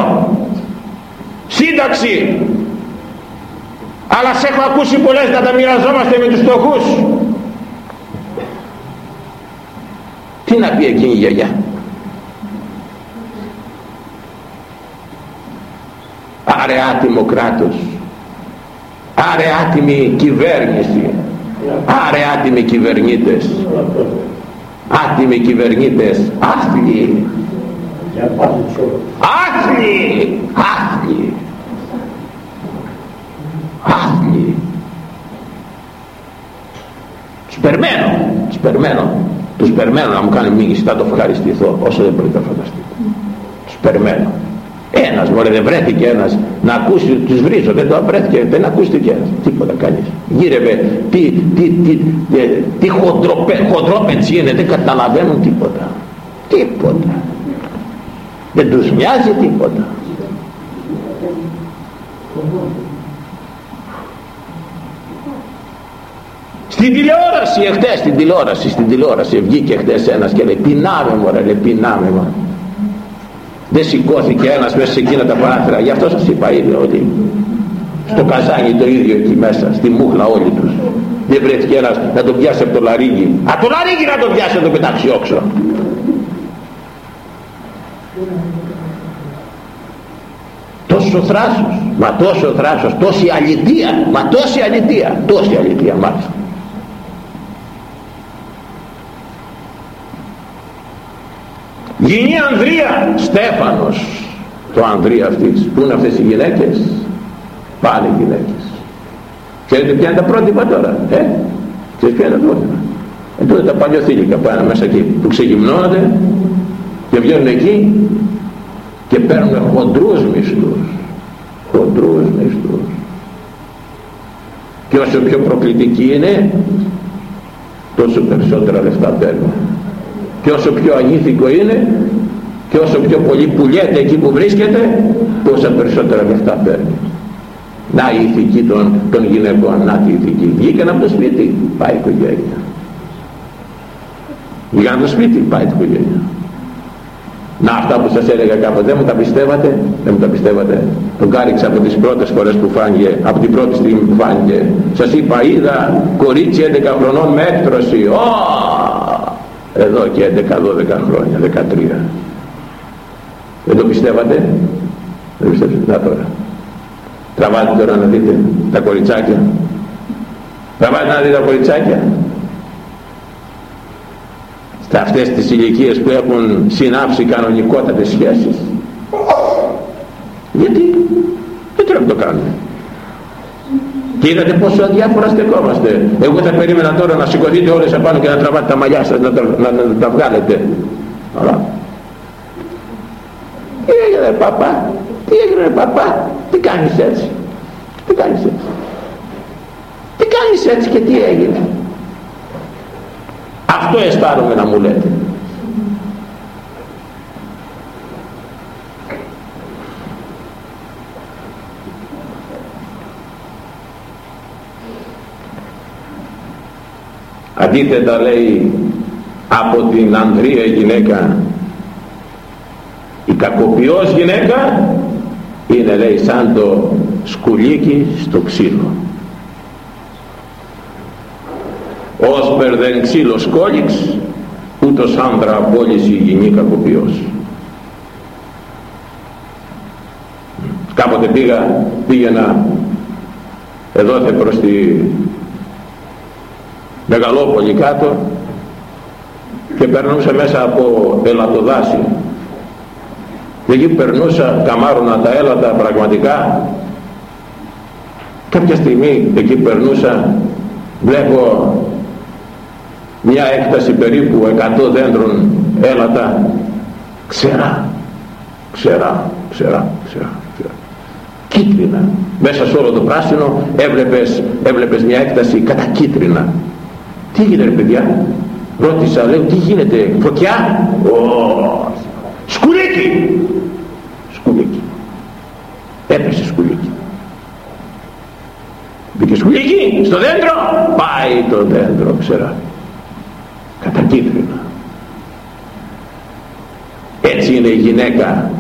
σύνταξη. Αλλά σε έχω ακούσει πολλές να τα μοιραζόμαστε με τους φτωχούς. Τι να πει εκείνη η γιαγιά. Άρε άτιμο κράτος. Άρε άτιμη κυβέρνηση. Άρε άτιμοι κυβερνήτες. Άτιμοι κυβερνήτες. Άθλοι άθλοι άθλοι άθλοι τους περιμένω τους περιμένω. Τους περιμένω να μου κάνει μίγηση θα το ευχαριστηθώ όσο δεν μπορείτε να φανταστείτε. Τους περιμένω. Ένας μωρέ δεν βρέθηκε ένας να ακούσει τους βρίζω δεν το βρέθηκε δεν ακούστηκε ένας. Τίποτα κανείς. Γύρευε τι, τι, τι, τι, τι χοντρόπετσι είναι δεν καταλαβαίνουν τίποτα. Τίποτα. Δεν τους μοιάζει τίποτα στην τηλεόραση εχθές στην τηλεόραση στην τηλεόραση βγήκε εχθές ένας και λέει πεινάμε μωρέ λέει πεινάμε μωρέ δεν σηκώθηκε ένας μέσα σε εκείνα τα παράθυρα γι' αυτό σας είπα ήδη ότι στο καζάνι το ίδιο εκεί μέσα στη μούχλα όλοι τους. Δεν βρέθηκε ένας να τον πιάσει από το λαρίγι από το λαρίγι να τον πιάσει να τον πετάξει όξο τόσο θράσος μα τόσο θράσος τόση αλητία μα τόση αλητία τόση αλητία μάλιστα Γυνή Ανδρία Στέφανος. Το Ανδρία αυτής. Που είναι αυτές οι γυναίκες; Πάλι γυναίκες. Ξέρετε ποια είναι τα πρότυπα τώρα ε; ξέρετε ποια είναι τα πρότυπα; Ε, τότε τα παλιοθήλικα πάνε μέσα εκεί που ξεγυμνώνονται και βγαίνουν εκεί και παίρνουν χοντρούς μισθούς. Χοντρούς μισθούς. Και όσο πιο προκλητική είναι τόσο περισσότερα λεφτά παίρνουν και όσο πιο ανήθικο είναι και όσο πιο πολύ πουλιέται εκεί που βρίσκεται τόσα περισσότερα λεφτά παίρνει. Να η ηθική των, των γυναικών να τη ηθική. Βγήκαν από το σπίτι πάει η οικογένεια. Βγήκαν από το σπίτι πάει η οικογένεια. Να αυτά που σας έλεγα κάποτε δεν μου τα πιστεύατε δεν μου τα πιστεύατε. Τον κάριξα από τις πρώτες φορές που φάνηκε από την πρώτη στιγμή που φάνηκε. Σας είπα είδα κορίτσι 11 χρονών με έκτρωση εδώ και 11-12 χρόνια 13 δεν το πιστεύατε; Δεν πιστεύετε; Να τώρα. Τραβάτε τώρα να δείτε τα κοριτσάκια. Τραβάτε να δείτε τα κοριτσάκια. Σε αυτές τις ηλικίες που έχουν συνάψει κανονικότατες σχέσεις. Γιατί; Δεν να το κάνουμε και είδατε πόσο αδιάφορα στεκόμαστε. Εγώ θα περίμενα τώρα να σηκωθείτε όλες απάνω και να τραβάτε τα μαλλιά σας να τα, να, να, τα βγάλετε. Αλλά τι έγινε παπά; Τι έγινε παπά; Τι κάνεις έτσι; Τι κάνεις έτσι; Τι κάνεις έτσι και τι έγινε; Αυτό αισθάνομαι να μου λέτε αντίθετα λέει από την ανδρεία γυναίκα η κακοποιός γυναίκα είναι λέει σαν το σκουλίκι στο ξύλο όσπερ δεν ξύλος κόλυξ ούτως άνδρα απόλυση υγιεινή κακοποιός. Κάποτε πήγα πήγαινα εδώ προς τη Μεγαλόπολη κάτω και περνούσα μέσα από ελατοδάση και εκεί περνούσα καμάρωνα τα έλατα πραγματικά. Κάποια στιγμή εκεί περνούσα βλέπω μια έκταση περίπου 100 δέντρων έλατα. Ξερά ξερά ξερά ξερά, ξερά. κίτρινα. Μέσα σε όλο το πράσινο έβλεπες, έβλεπες μια έκταση κατά κίτρινα τι γίνεται ρε παιδιά; Ρώτησα λέω τι γίνεται φωτιά; Oh. σκουλίκι! Σκουλίκι. Έπεσε σκουλίκι. Μπήκε σκουλίκι στο δέντρο; Πάει το δέντρο ξέρα. Κατακίτρινα. Έτσι είναι η γυναίκα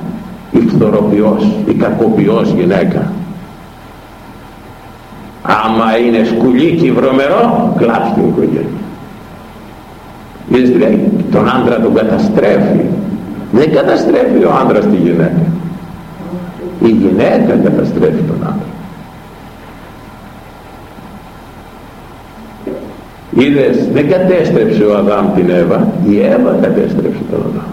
η φθοροποιός η κακοποιός γυναίκα άμα είναι σκουλίκι βρωμερό κλάψει την οικογένεια. Είδες τι λέει τον άντρα τον καταστρέφει. Δεν καταστρέφει ο άντρας τη γυναίκα. Η γυναίκα καταστρέφει τον άντρα. Είδες δεν κατέστρεψε ο Αδάμ την Εύα η Εύα κατέστρεψε τον Αδάμ.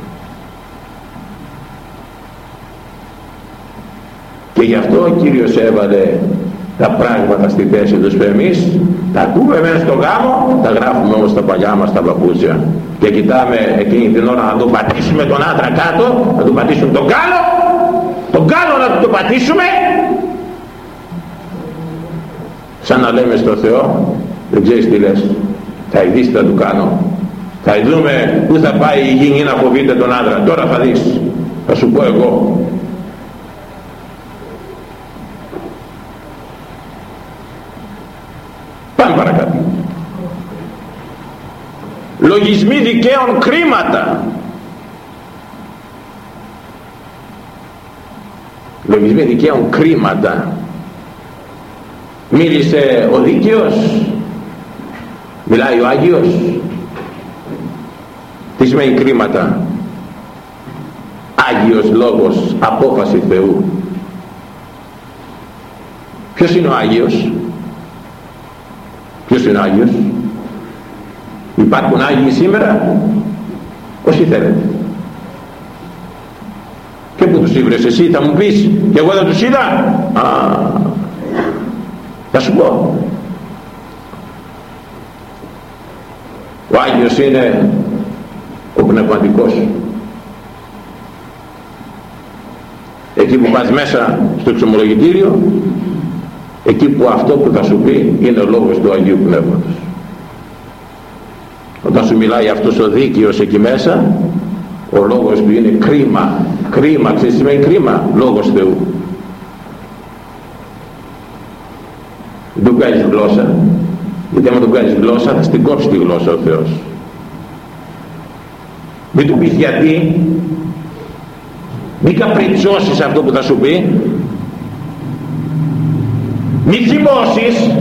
Και γι' αυτό ο Κύριος έβαλε τα πράγματα στη θέση τους που εμείς τα ακούμε μέσα στο γάμο τα γράφουμε όμως στα παλιά μας τα παπούτσια. Και κοιτάμε εκείνη την ώρα να τον πατήσουμε τον άντρα κάτω να τον πατήσουμε τον κάλο τον κάλο να τον πατήσουμε. Σαν να λέμε στο Θεό δεν ξέρεις τι λες. Θα ειδείς τι θα του κάνω θα δούμε πού θα πάει η γη να φοβείται τον άντρα. Τώρα θα δεις. Θα σου πω εγώ Πάμε παρακάτω. Λογισμοί δικαίων κρίματα. λογισμοί δικαίων κρίματα. Μίλησε ο δίκαιος. Μιλάει ο Άγιος. Τι σημαίνει κρίματα; Άγιος Λόγος απόφαση Θεού. Ποιος είναι ο Άγιος; Ποιος είναι ο Άγιος; Υπάρχουν Άγιοι σήμερα; Όσοι θέλετε. Και που τους ήβρες εσύ θα μου πεις και εγώ δεν τους είδα Α, θα σου πω. Ο Άγιος είναι ο πνευματικός. Εκεί που πας μέσα στο εξομολογητήριο εκεί που αυτό που θα σου πει είναι ο λόγος του Αγίου Πνεύματος όταν σου μιλάει αυτός ο δίκαιος εκεί μέσα ο λόγος του είναι κρίμα. Κρίμα, ξέρεις τι σημαίνει κρίμα; Λόγος Θεού. Δεν του κάνεις γλώσσα. Γιατί άμα του κάνεις γλώσσα θα στην κόψει τη γλώσσα ο Θεός. Μην του πεις γιατί. Μην καπριτσώσεις αυτό που θα σου πει. Μην θυμώσεις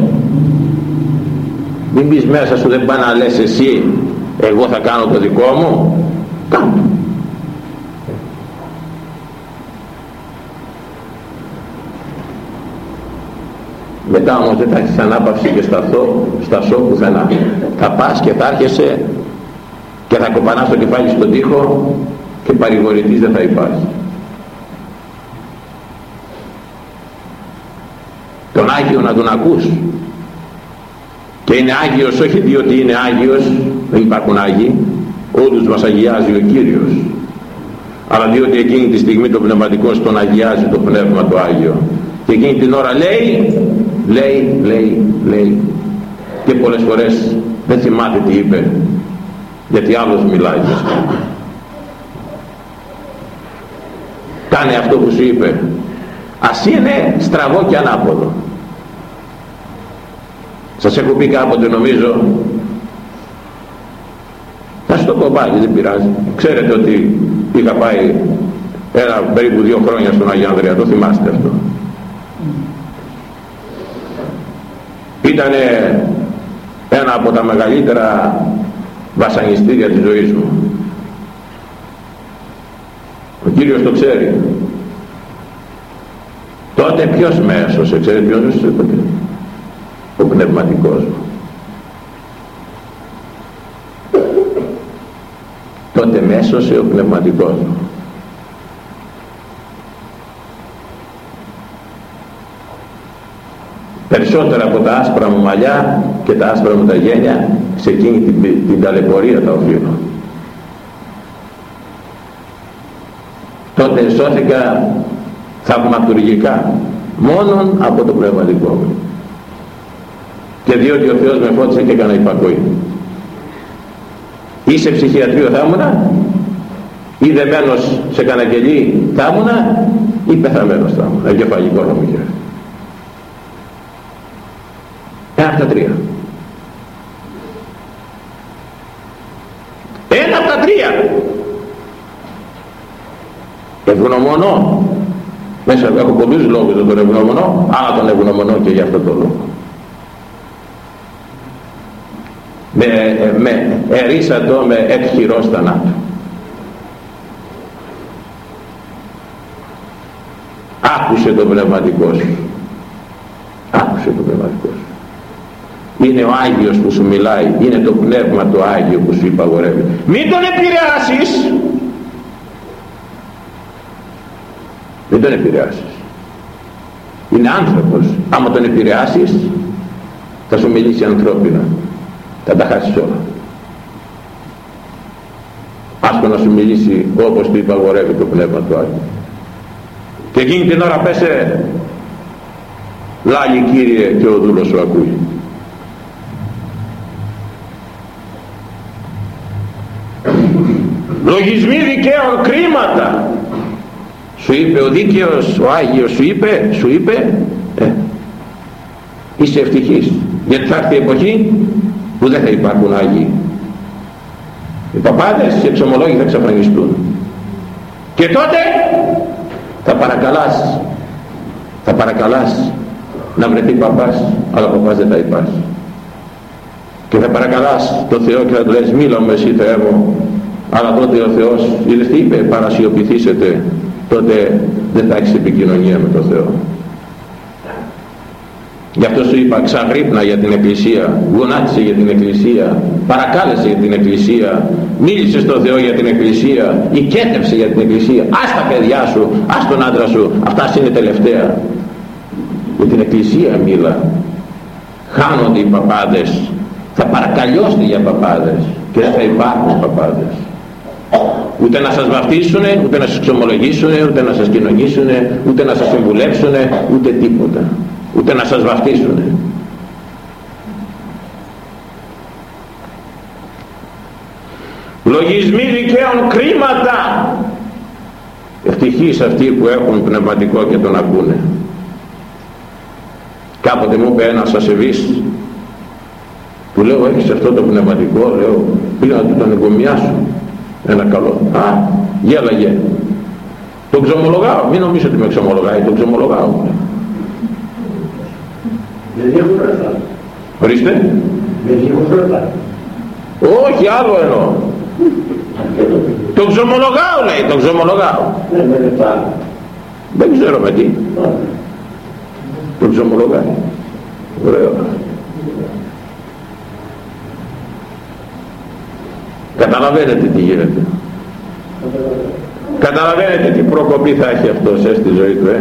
μην πεις μέσα σου δεν πάει να λες εσύ εγώ θα κάνω το δικό μου. Κάνω μετά όμως δεν θα έχεις ανάπαυση και σταθώ, σταθώ πουθενά. Θα πας και θα έρχεσαι και θα κοπανάς το κεφάλι στον τοίχο και παρηγορητής δεν θα υπάρχει. Τον Άγιο να τον ακούς και είναι Άγιος όχι διότι είναι Άγιος δεν υπάρχουν Άγιοι. Όντως μας αγιάζει ο Κύριος. Αλλά διότι εκείνη τη στιγμή το πνευματικό τον αγιάζει το πνεύμα το Άγιο. Και εκείνη την ώρα λέει λέει, λέει, λέει. Και πολλές φορές δεν θυμάται τι είπε γιατί άλλος μιλάει κάνε αυτό που σου είπε. Ας είναι στραβό και ανάποδο σας έχω πει κάποτε νομίζω θα σου το πω πάλι δεν πειράζει. Ξέρετε ότι είχα πάει ένα περίπου δύο χρόνια στον Αγία Ανδρέα το θυμάστε αυτό. Ήταν ένα από τα μεγαλύτερα βασανιστήρια της ζωής μου. Ο Κύριος το ξέρει. Τότε ποιος μέσος ξέρει ποιος μέσος ο πνευματικός. Μου τότε μέσωσε ο πνευματικός μου. Περισσότερα από τα άσπρα μου μαλλιά και τα άσπρα μου τα γένια σε εκείνη την, την ταλαιπωρία τα οφείλω. Τότε σώθηκα θαυματουργικά μόνον από το πνευματικό μου και διότι ο Θεός με φώτισε και έκανα υπακοή. Ή σε ψυχιατρίο θα ήμουνα; Ή δεμένος σε κανακελί θα ήμουνα; Ή πεθαμένος θα ήμουνα εγκεφαλικό θα μου είχε. Ένα από τα τρία. Ένα από τα τρία. Ευγνωμονώ. Μέσα έχω πολλούς λόγους να τον ευγνωμονώ αλλά τον ευγνωμονώ και για αυτό το λόγο με, με ερίσατο με εκχειρός θανάτου. Άκουσε το πνευματικό σου. Άκουσε το πνευματικό σου. Είναι ο Άγιος που σου μιλάει είναι το πνεύμα το Άγιο που σου υπαγορεύει. Μην τον επηρεάσεις. Μην τον επηρεάσεις. Είναι άνθρωπος. Άμα τον επηρεάσεις θα σου μιλήσει ανθρώπινα θα τα χάσεις όλα άστο να σου μιλήσει όπως του υπαγορεύει το πνεύμα του Άγιου. Και εκείνη την ώρα πέσε λάλη Κύριε και ο δούλος σου ακούει λογισμοί δικαίων κρίματα σου είπε ο δίκαιος ο Άγιος σου είπε σου είπε ε, είσαι ευτυχής γιατί θα έρθει η εποχή που δεν θα υπάρχουν Άγιοι. Οι παπάδες οι εξομολόγοι θα εξαφανιστούν και τότε θα παρακαλάς θα παρακαλάς να βρεθεί παπάς αλλά παπάς δεν θα υπάρχει. Και θα παρακαλάς το Θεό και θα του λες μίλα μου εσύ Θεέ μου αλλά τότε ο Θεός είδες τι είπε παρασιωπηθήσετε τότε δεν θα έχεις επικοινωνία με τον Θεό Γι' αυτό σου είπα ξαγρύπνα για την Εκκλησία, γονάτισε για την Εκκλησία, παρακάλεσε για την Εκκλησία, μίλησε στον Θεό για την Εκκλησία, οικέτευσε για την Εκκλησία, ας τα παιδιά σου, ας τον άντρα σου, αυτά είναι τελευταία. Για την Εκκλησία μίλα. Χάνονται οι παπάδες, θα παρακαλιώστε για παπάδες και δεν θα υπάρχουν παπάδες. Ούτε να σας βαφτίσουν, ούτε να σας ξομολογήσουν, ούτε να σας κοινωνήσουν, ούτε να σας συμβουλεύσουν, ούτε τίποτα ούτε να σας βαφτίσουν. Λογισμοί δικαίων κρίματα. Ευτυχείς αυτοί που έχουν πνευματικό και τον ακούνε. Κάποτε μου είπε ένας ασεβής του λέω έχεις αυτό το πνευματικό λέω πήγα να του τον εγκομιάσω ένα καλό α γέλαγε τον ξομολογάω μην νομίζω ότι με ξομολογάει τον ξομολογάω Ορίστε. Όχι, άλλο εννοώ. Το ξομολογάω λέει, το ξομολογάω. Δεν ξέρω με τι. Το ξομολογάει. Ωραίο. Καταλαβαίνετε τι γίνεται. Καταλαβαίνετε τι προκοπή θα έχει αυτός ε, στη ζωή του, ε.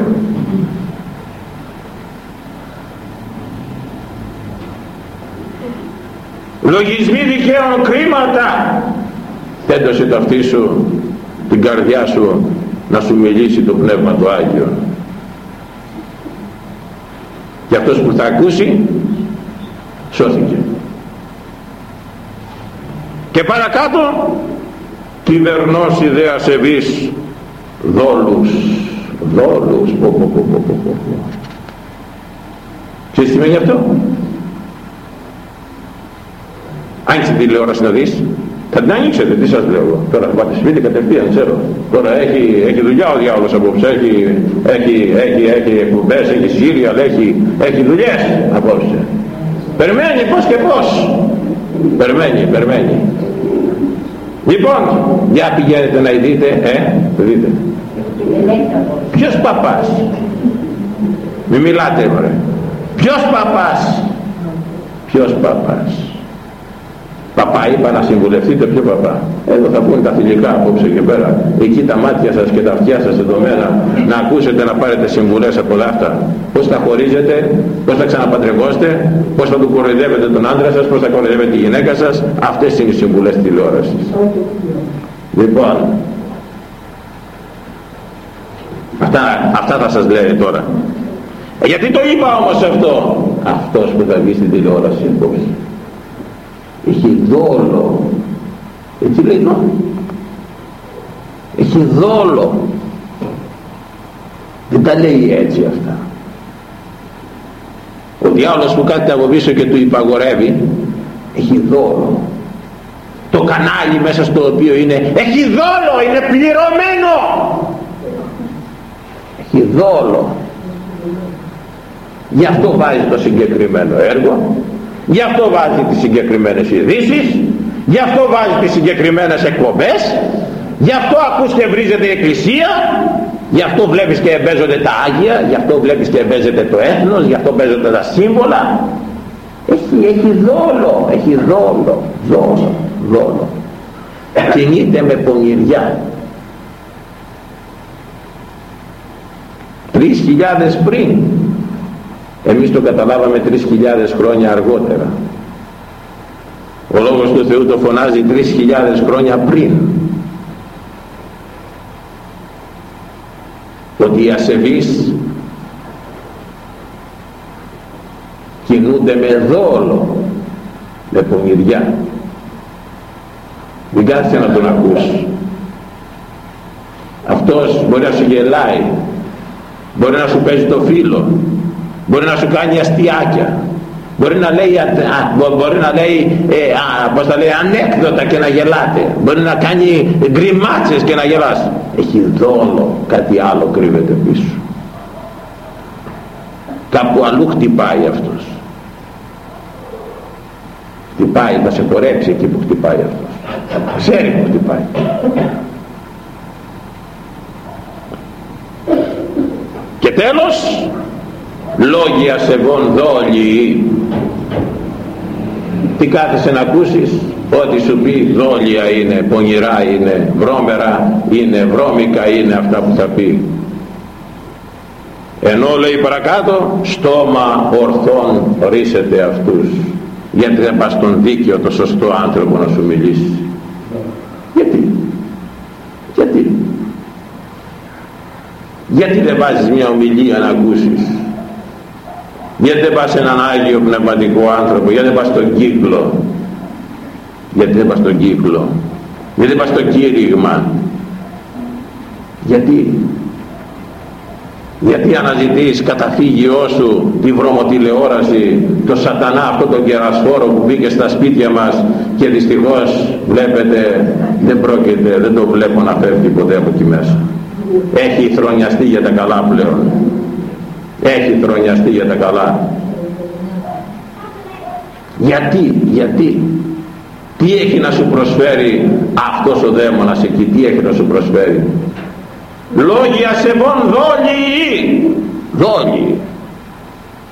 Λογισμοί δικαίων κρίματα. Τέντωσε το αυτί σου την καρδιά σου να σου μιλήσει το Πνεύμα του Άγιο. Και αυτός που θα ακούσει σώθηκε. Και παρακάτω κυβερνός ιδέας ευής δόλους δόλους πω, πω, πω, πω, πω, πω. τι σημαίνει αυτό; Άνοιξε τη τηλεόραση να δεις θα την ανοίξετε, τι σας λέω τώρα θα πάτε σπίτι κατευθείαν ξέρω. Τώρα έχει, έχει δουλειά ο διάολος απόψε. Έχει, έχει, έχει, έχει εκπομπές, έχει σύρια, έχει, έχει δουλειές απόψε. Περιμένει πως και πως περιμένει, περιμένει. Λοιπόν για πηγαίνετε να δείτε ε, δείτε. Ποιος παπάς; Μη μιλάτε μωρέ. Ποιος παπάς; Ποιος παπάς; Παπά είπα να συμβουλευτείτε ποιο παπά. Εδώ θα πούνε τα θηλυκά απόψε και πέρα. Εκεί τα μάτια σας και τα αυτιά σας δεδομένα να ακούσετε να πάρετε συμβουλές από όλα αυτά. Πώς θα χωρίζετε, πώς θα ξαναπαντρευόστε, πώς θα του κοροϊδεύετε τον άντρα σας, πώς θα κοροϊδεύετε τη γυναίκα σας. Αυτές είναι οι συμβουλές τηλεόρασης. Λοιπόν, αυτά, αυτά θα σας λέει τώρα. Ε, γιατί το είπα όμως αυτό. Αυτός που θα βγει στην τηλεόραση έχει δόλο. Έτσι λέει νόμι έχει δόλο. Δεν τα λέει έτσι αυτά. Ο διάολος που κάθεται από πίσω και του υπαγορεύει έχει δόλο. Το κανάλι μέσα στο οποίο είναι έχει δόλο είναι πληρωμένο. Έχει δόλο. Γι' αυτό βάζει το συγκεκριμένο έργο γι' αυτό βάζει τις συγκεκριμένες ειδήσεις, γι' αυτό βάζει τις συγκεκριμένες εκπομπές γι' αυτό ακούς και βρίζεται η εκκλησία γι' αυτό βλέπεις και εμπέζονται τα Άγια γι' αυτό βλέπεις και εμπέζεται το έθνος γι' αυτό παίζονται τα σύμβολα. Έχει, έχει δόλο έχει δόλο δόλο δόλο. Κινείται με πονηριά. Τρεις χιλιάδες πριν εμείς το καταλάβαμε 3.000 χρόνια αργότερα. Ο Λόγος του Θεού το φωνάζει 3.000 χρόνια πριν. Ότι οι ασεβείς κινούνται με δόλο με πονηριά. Μην κάθεσαι να τον ακούσει αυτός μπορεί να σου γελάει μπορεί να σου παίζει το φίλο μπορεί να σου κάνει αστιάκια μπορεί να λέει, μπορεί να λέει, ε, α, πώς τα λέει ανέκδοτα και να γελάτε. Μπορεί να κάνει γκριμάτσες και να γελάς. Έχει δόλο κάτι άλλο κρύβεται πίσω. Κάπου αλλού χτυπάει αυτός. Χτυπάει θα σε χορέψει εκεί που χτυπάει αυτός. Ξέρει που χτυπάει. Και τέλος λόγια σεβών δόλοι τι κάθεσαι να ακούσεις; Ό,τι σου πει δόλια είναι, πονηρά είναι, βρώμερα είναι, βρώμικα είναι αυτά που θα πει. Ενώ λέει παρακάτω στόμα ορθών ρίσετε αυτούς. Γιατί δεν πας στον δίκαιο το σωστό άνθρωπο να σου μιλήσει. Γιατί; Γιατί; Γιατί δεν βάζεις μια ομιλία να ακούσεις; Γιατί δεν πας έναν Άγιο Πνευματικό άνθρωπο γιατί δεν πας στον κύκλο. Γιατί δεν πας στον κύκλο. Γιατί δεν πας στο κήρυγμα. Γιατί; Γιατί αναζητείς καταφύγιό σου τη βρωμοτηλεόραση το σατανά αυτό τον κερασφόρο που μπήκε στα σπίτια μας και δυστυχώς βλέπετε δεν πρόκειται δεν το βλέπω να φεύγει ποτέ από εκεί μέσα. Έχει θρονιαστεί για τα καλά πλέον έχει θρονιαστεί για τα καλά. Γιατί γιατί; Τι έχει να σου προσφέρει αυτός ο δαίμονας εκεί; Τι έχει να σου προσφέρει; Λόγια σεβών δόλοι. Δόλοι.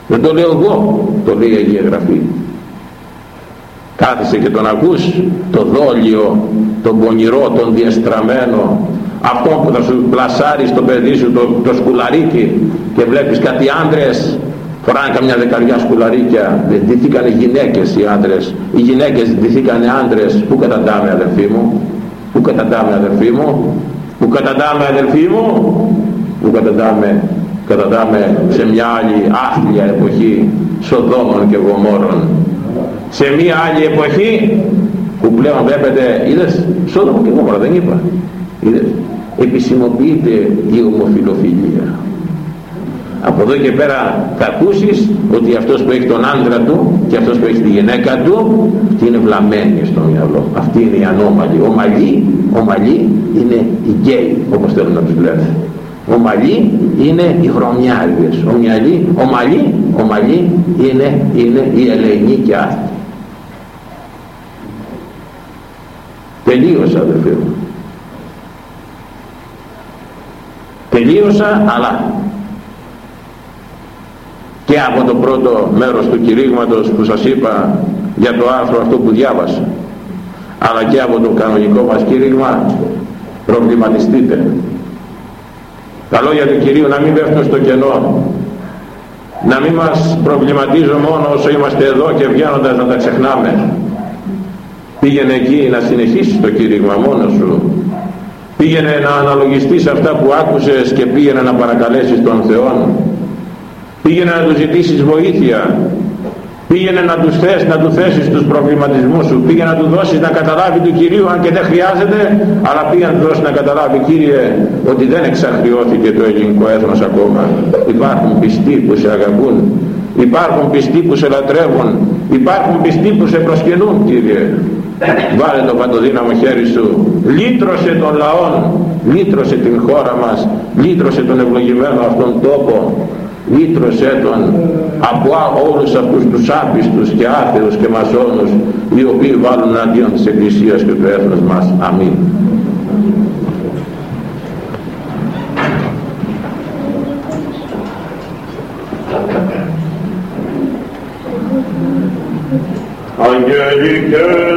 Δεν το λέω εγώ το λέει η Αγία Γραφή. Κάθισε και τον ακούς το δόλιο τον πονηρό τον διαστραμμένο αυτό που θα σου πλασάρεις στο παιδί σου το, το σκουλαρίκι και βλέπεις κάτι άντρες φοράνε καμιά δεκαριά σκουλαρίκια ντυθήκανε γυναίκες οι άντρες. Οι γυναίκες ντυθήκανε άντρες. Που καταντάμε αδελφοί μου; Που καταντάμε αδελφοί μου; Που καταντάμε αδελφοί μου; Που καταντάμε; Καταντάμε σε μια άλλη άθλια εποχή Σοδόμων και Γομόρων. Σε μια άλλη εποχή που πλέον βλέπετε είδες Σοδόμων και Γομόρα δεν είπα. Είδες επισημοποιείται η ομοφιλοφιλία. Από εδώ και πέρα θα ακούσεις ότι αυτός που έχει τον άντρα του και αυτός που έχει τη γυναίκα του αυτή είναι βλαμμένη στο μυαλό. Αυτή είναι η ανώμαλη ο μαλλί, ο μαλλί είναι οι γκέι όπως θέλουν να τους λένε. Ο μαλλί είναι οι χρωμιάριδες ο, μυαλί, ο μαλλί, ο μαλλί είναι, είναι η ελεηνή και άθλη τελείωσα αδελφέ μου τελείωσα αλλά και από το πρώτο μέρος του κηρύγματος που σας είπα για το άρθρο αυτό που διάβασα αλλά και από το κανονικό μας κήρυγμα προβληματιστείτε. Τα λόγια του Κυρίου να μην πέφτουν στο κενό να μην μας προβληματίζουν μόνο όσο είμαστε εδώ και βγαίνοντας να τα ξεχνάμε. Πήγαινε εκεί να συνεχίσεις το κήρυγμα μόνος σου πήγαινε να αναλογιστείς αυτά που άκουσες και πήγαινε να παρακαλέσεις τον Θεό πήγαινε να τους ζητήσεις βοήθεια. Πήγαινε να τους θες, να του θέσεις τους προβληματισμούς σου. Πήγαινε να του δώσεις να καταλάβει του Κυρίου αν και δεν χρειάζεται αλλά πήγαινε να του δώσεις να καταλάβει Κύριε ότι δεν εξαχριώθηκε το ελληνικό έθνος ακόμα. Υπάρχουν πιστοί που σε αγαπούν. Υπάρχουν πιστοί που σε λατρεύουν. Υπάρχουν πιστοί που σε προσκυνούν Κύριε βάλε το παντοδύναμο χέρι σου λύτρωσε τον λαό λύτρωσε την χώρα μας λύτρωσε τον ευλογημένο αυτόν τόπο λύτρωσέ τον από όλους αυτούς τους άπιστους και άθεους και μασόνους οι οποίοι βάλουν αντίον της Εκκλησίας και του έθνους μας. Αμήν. Αγγελικές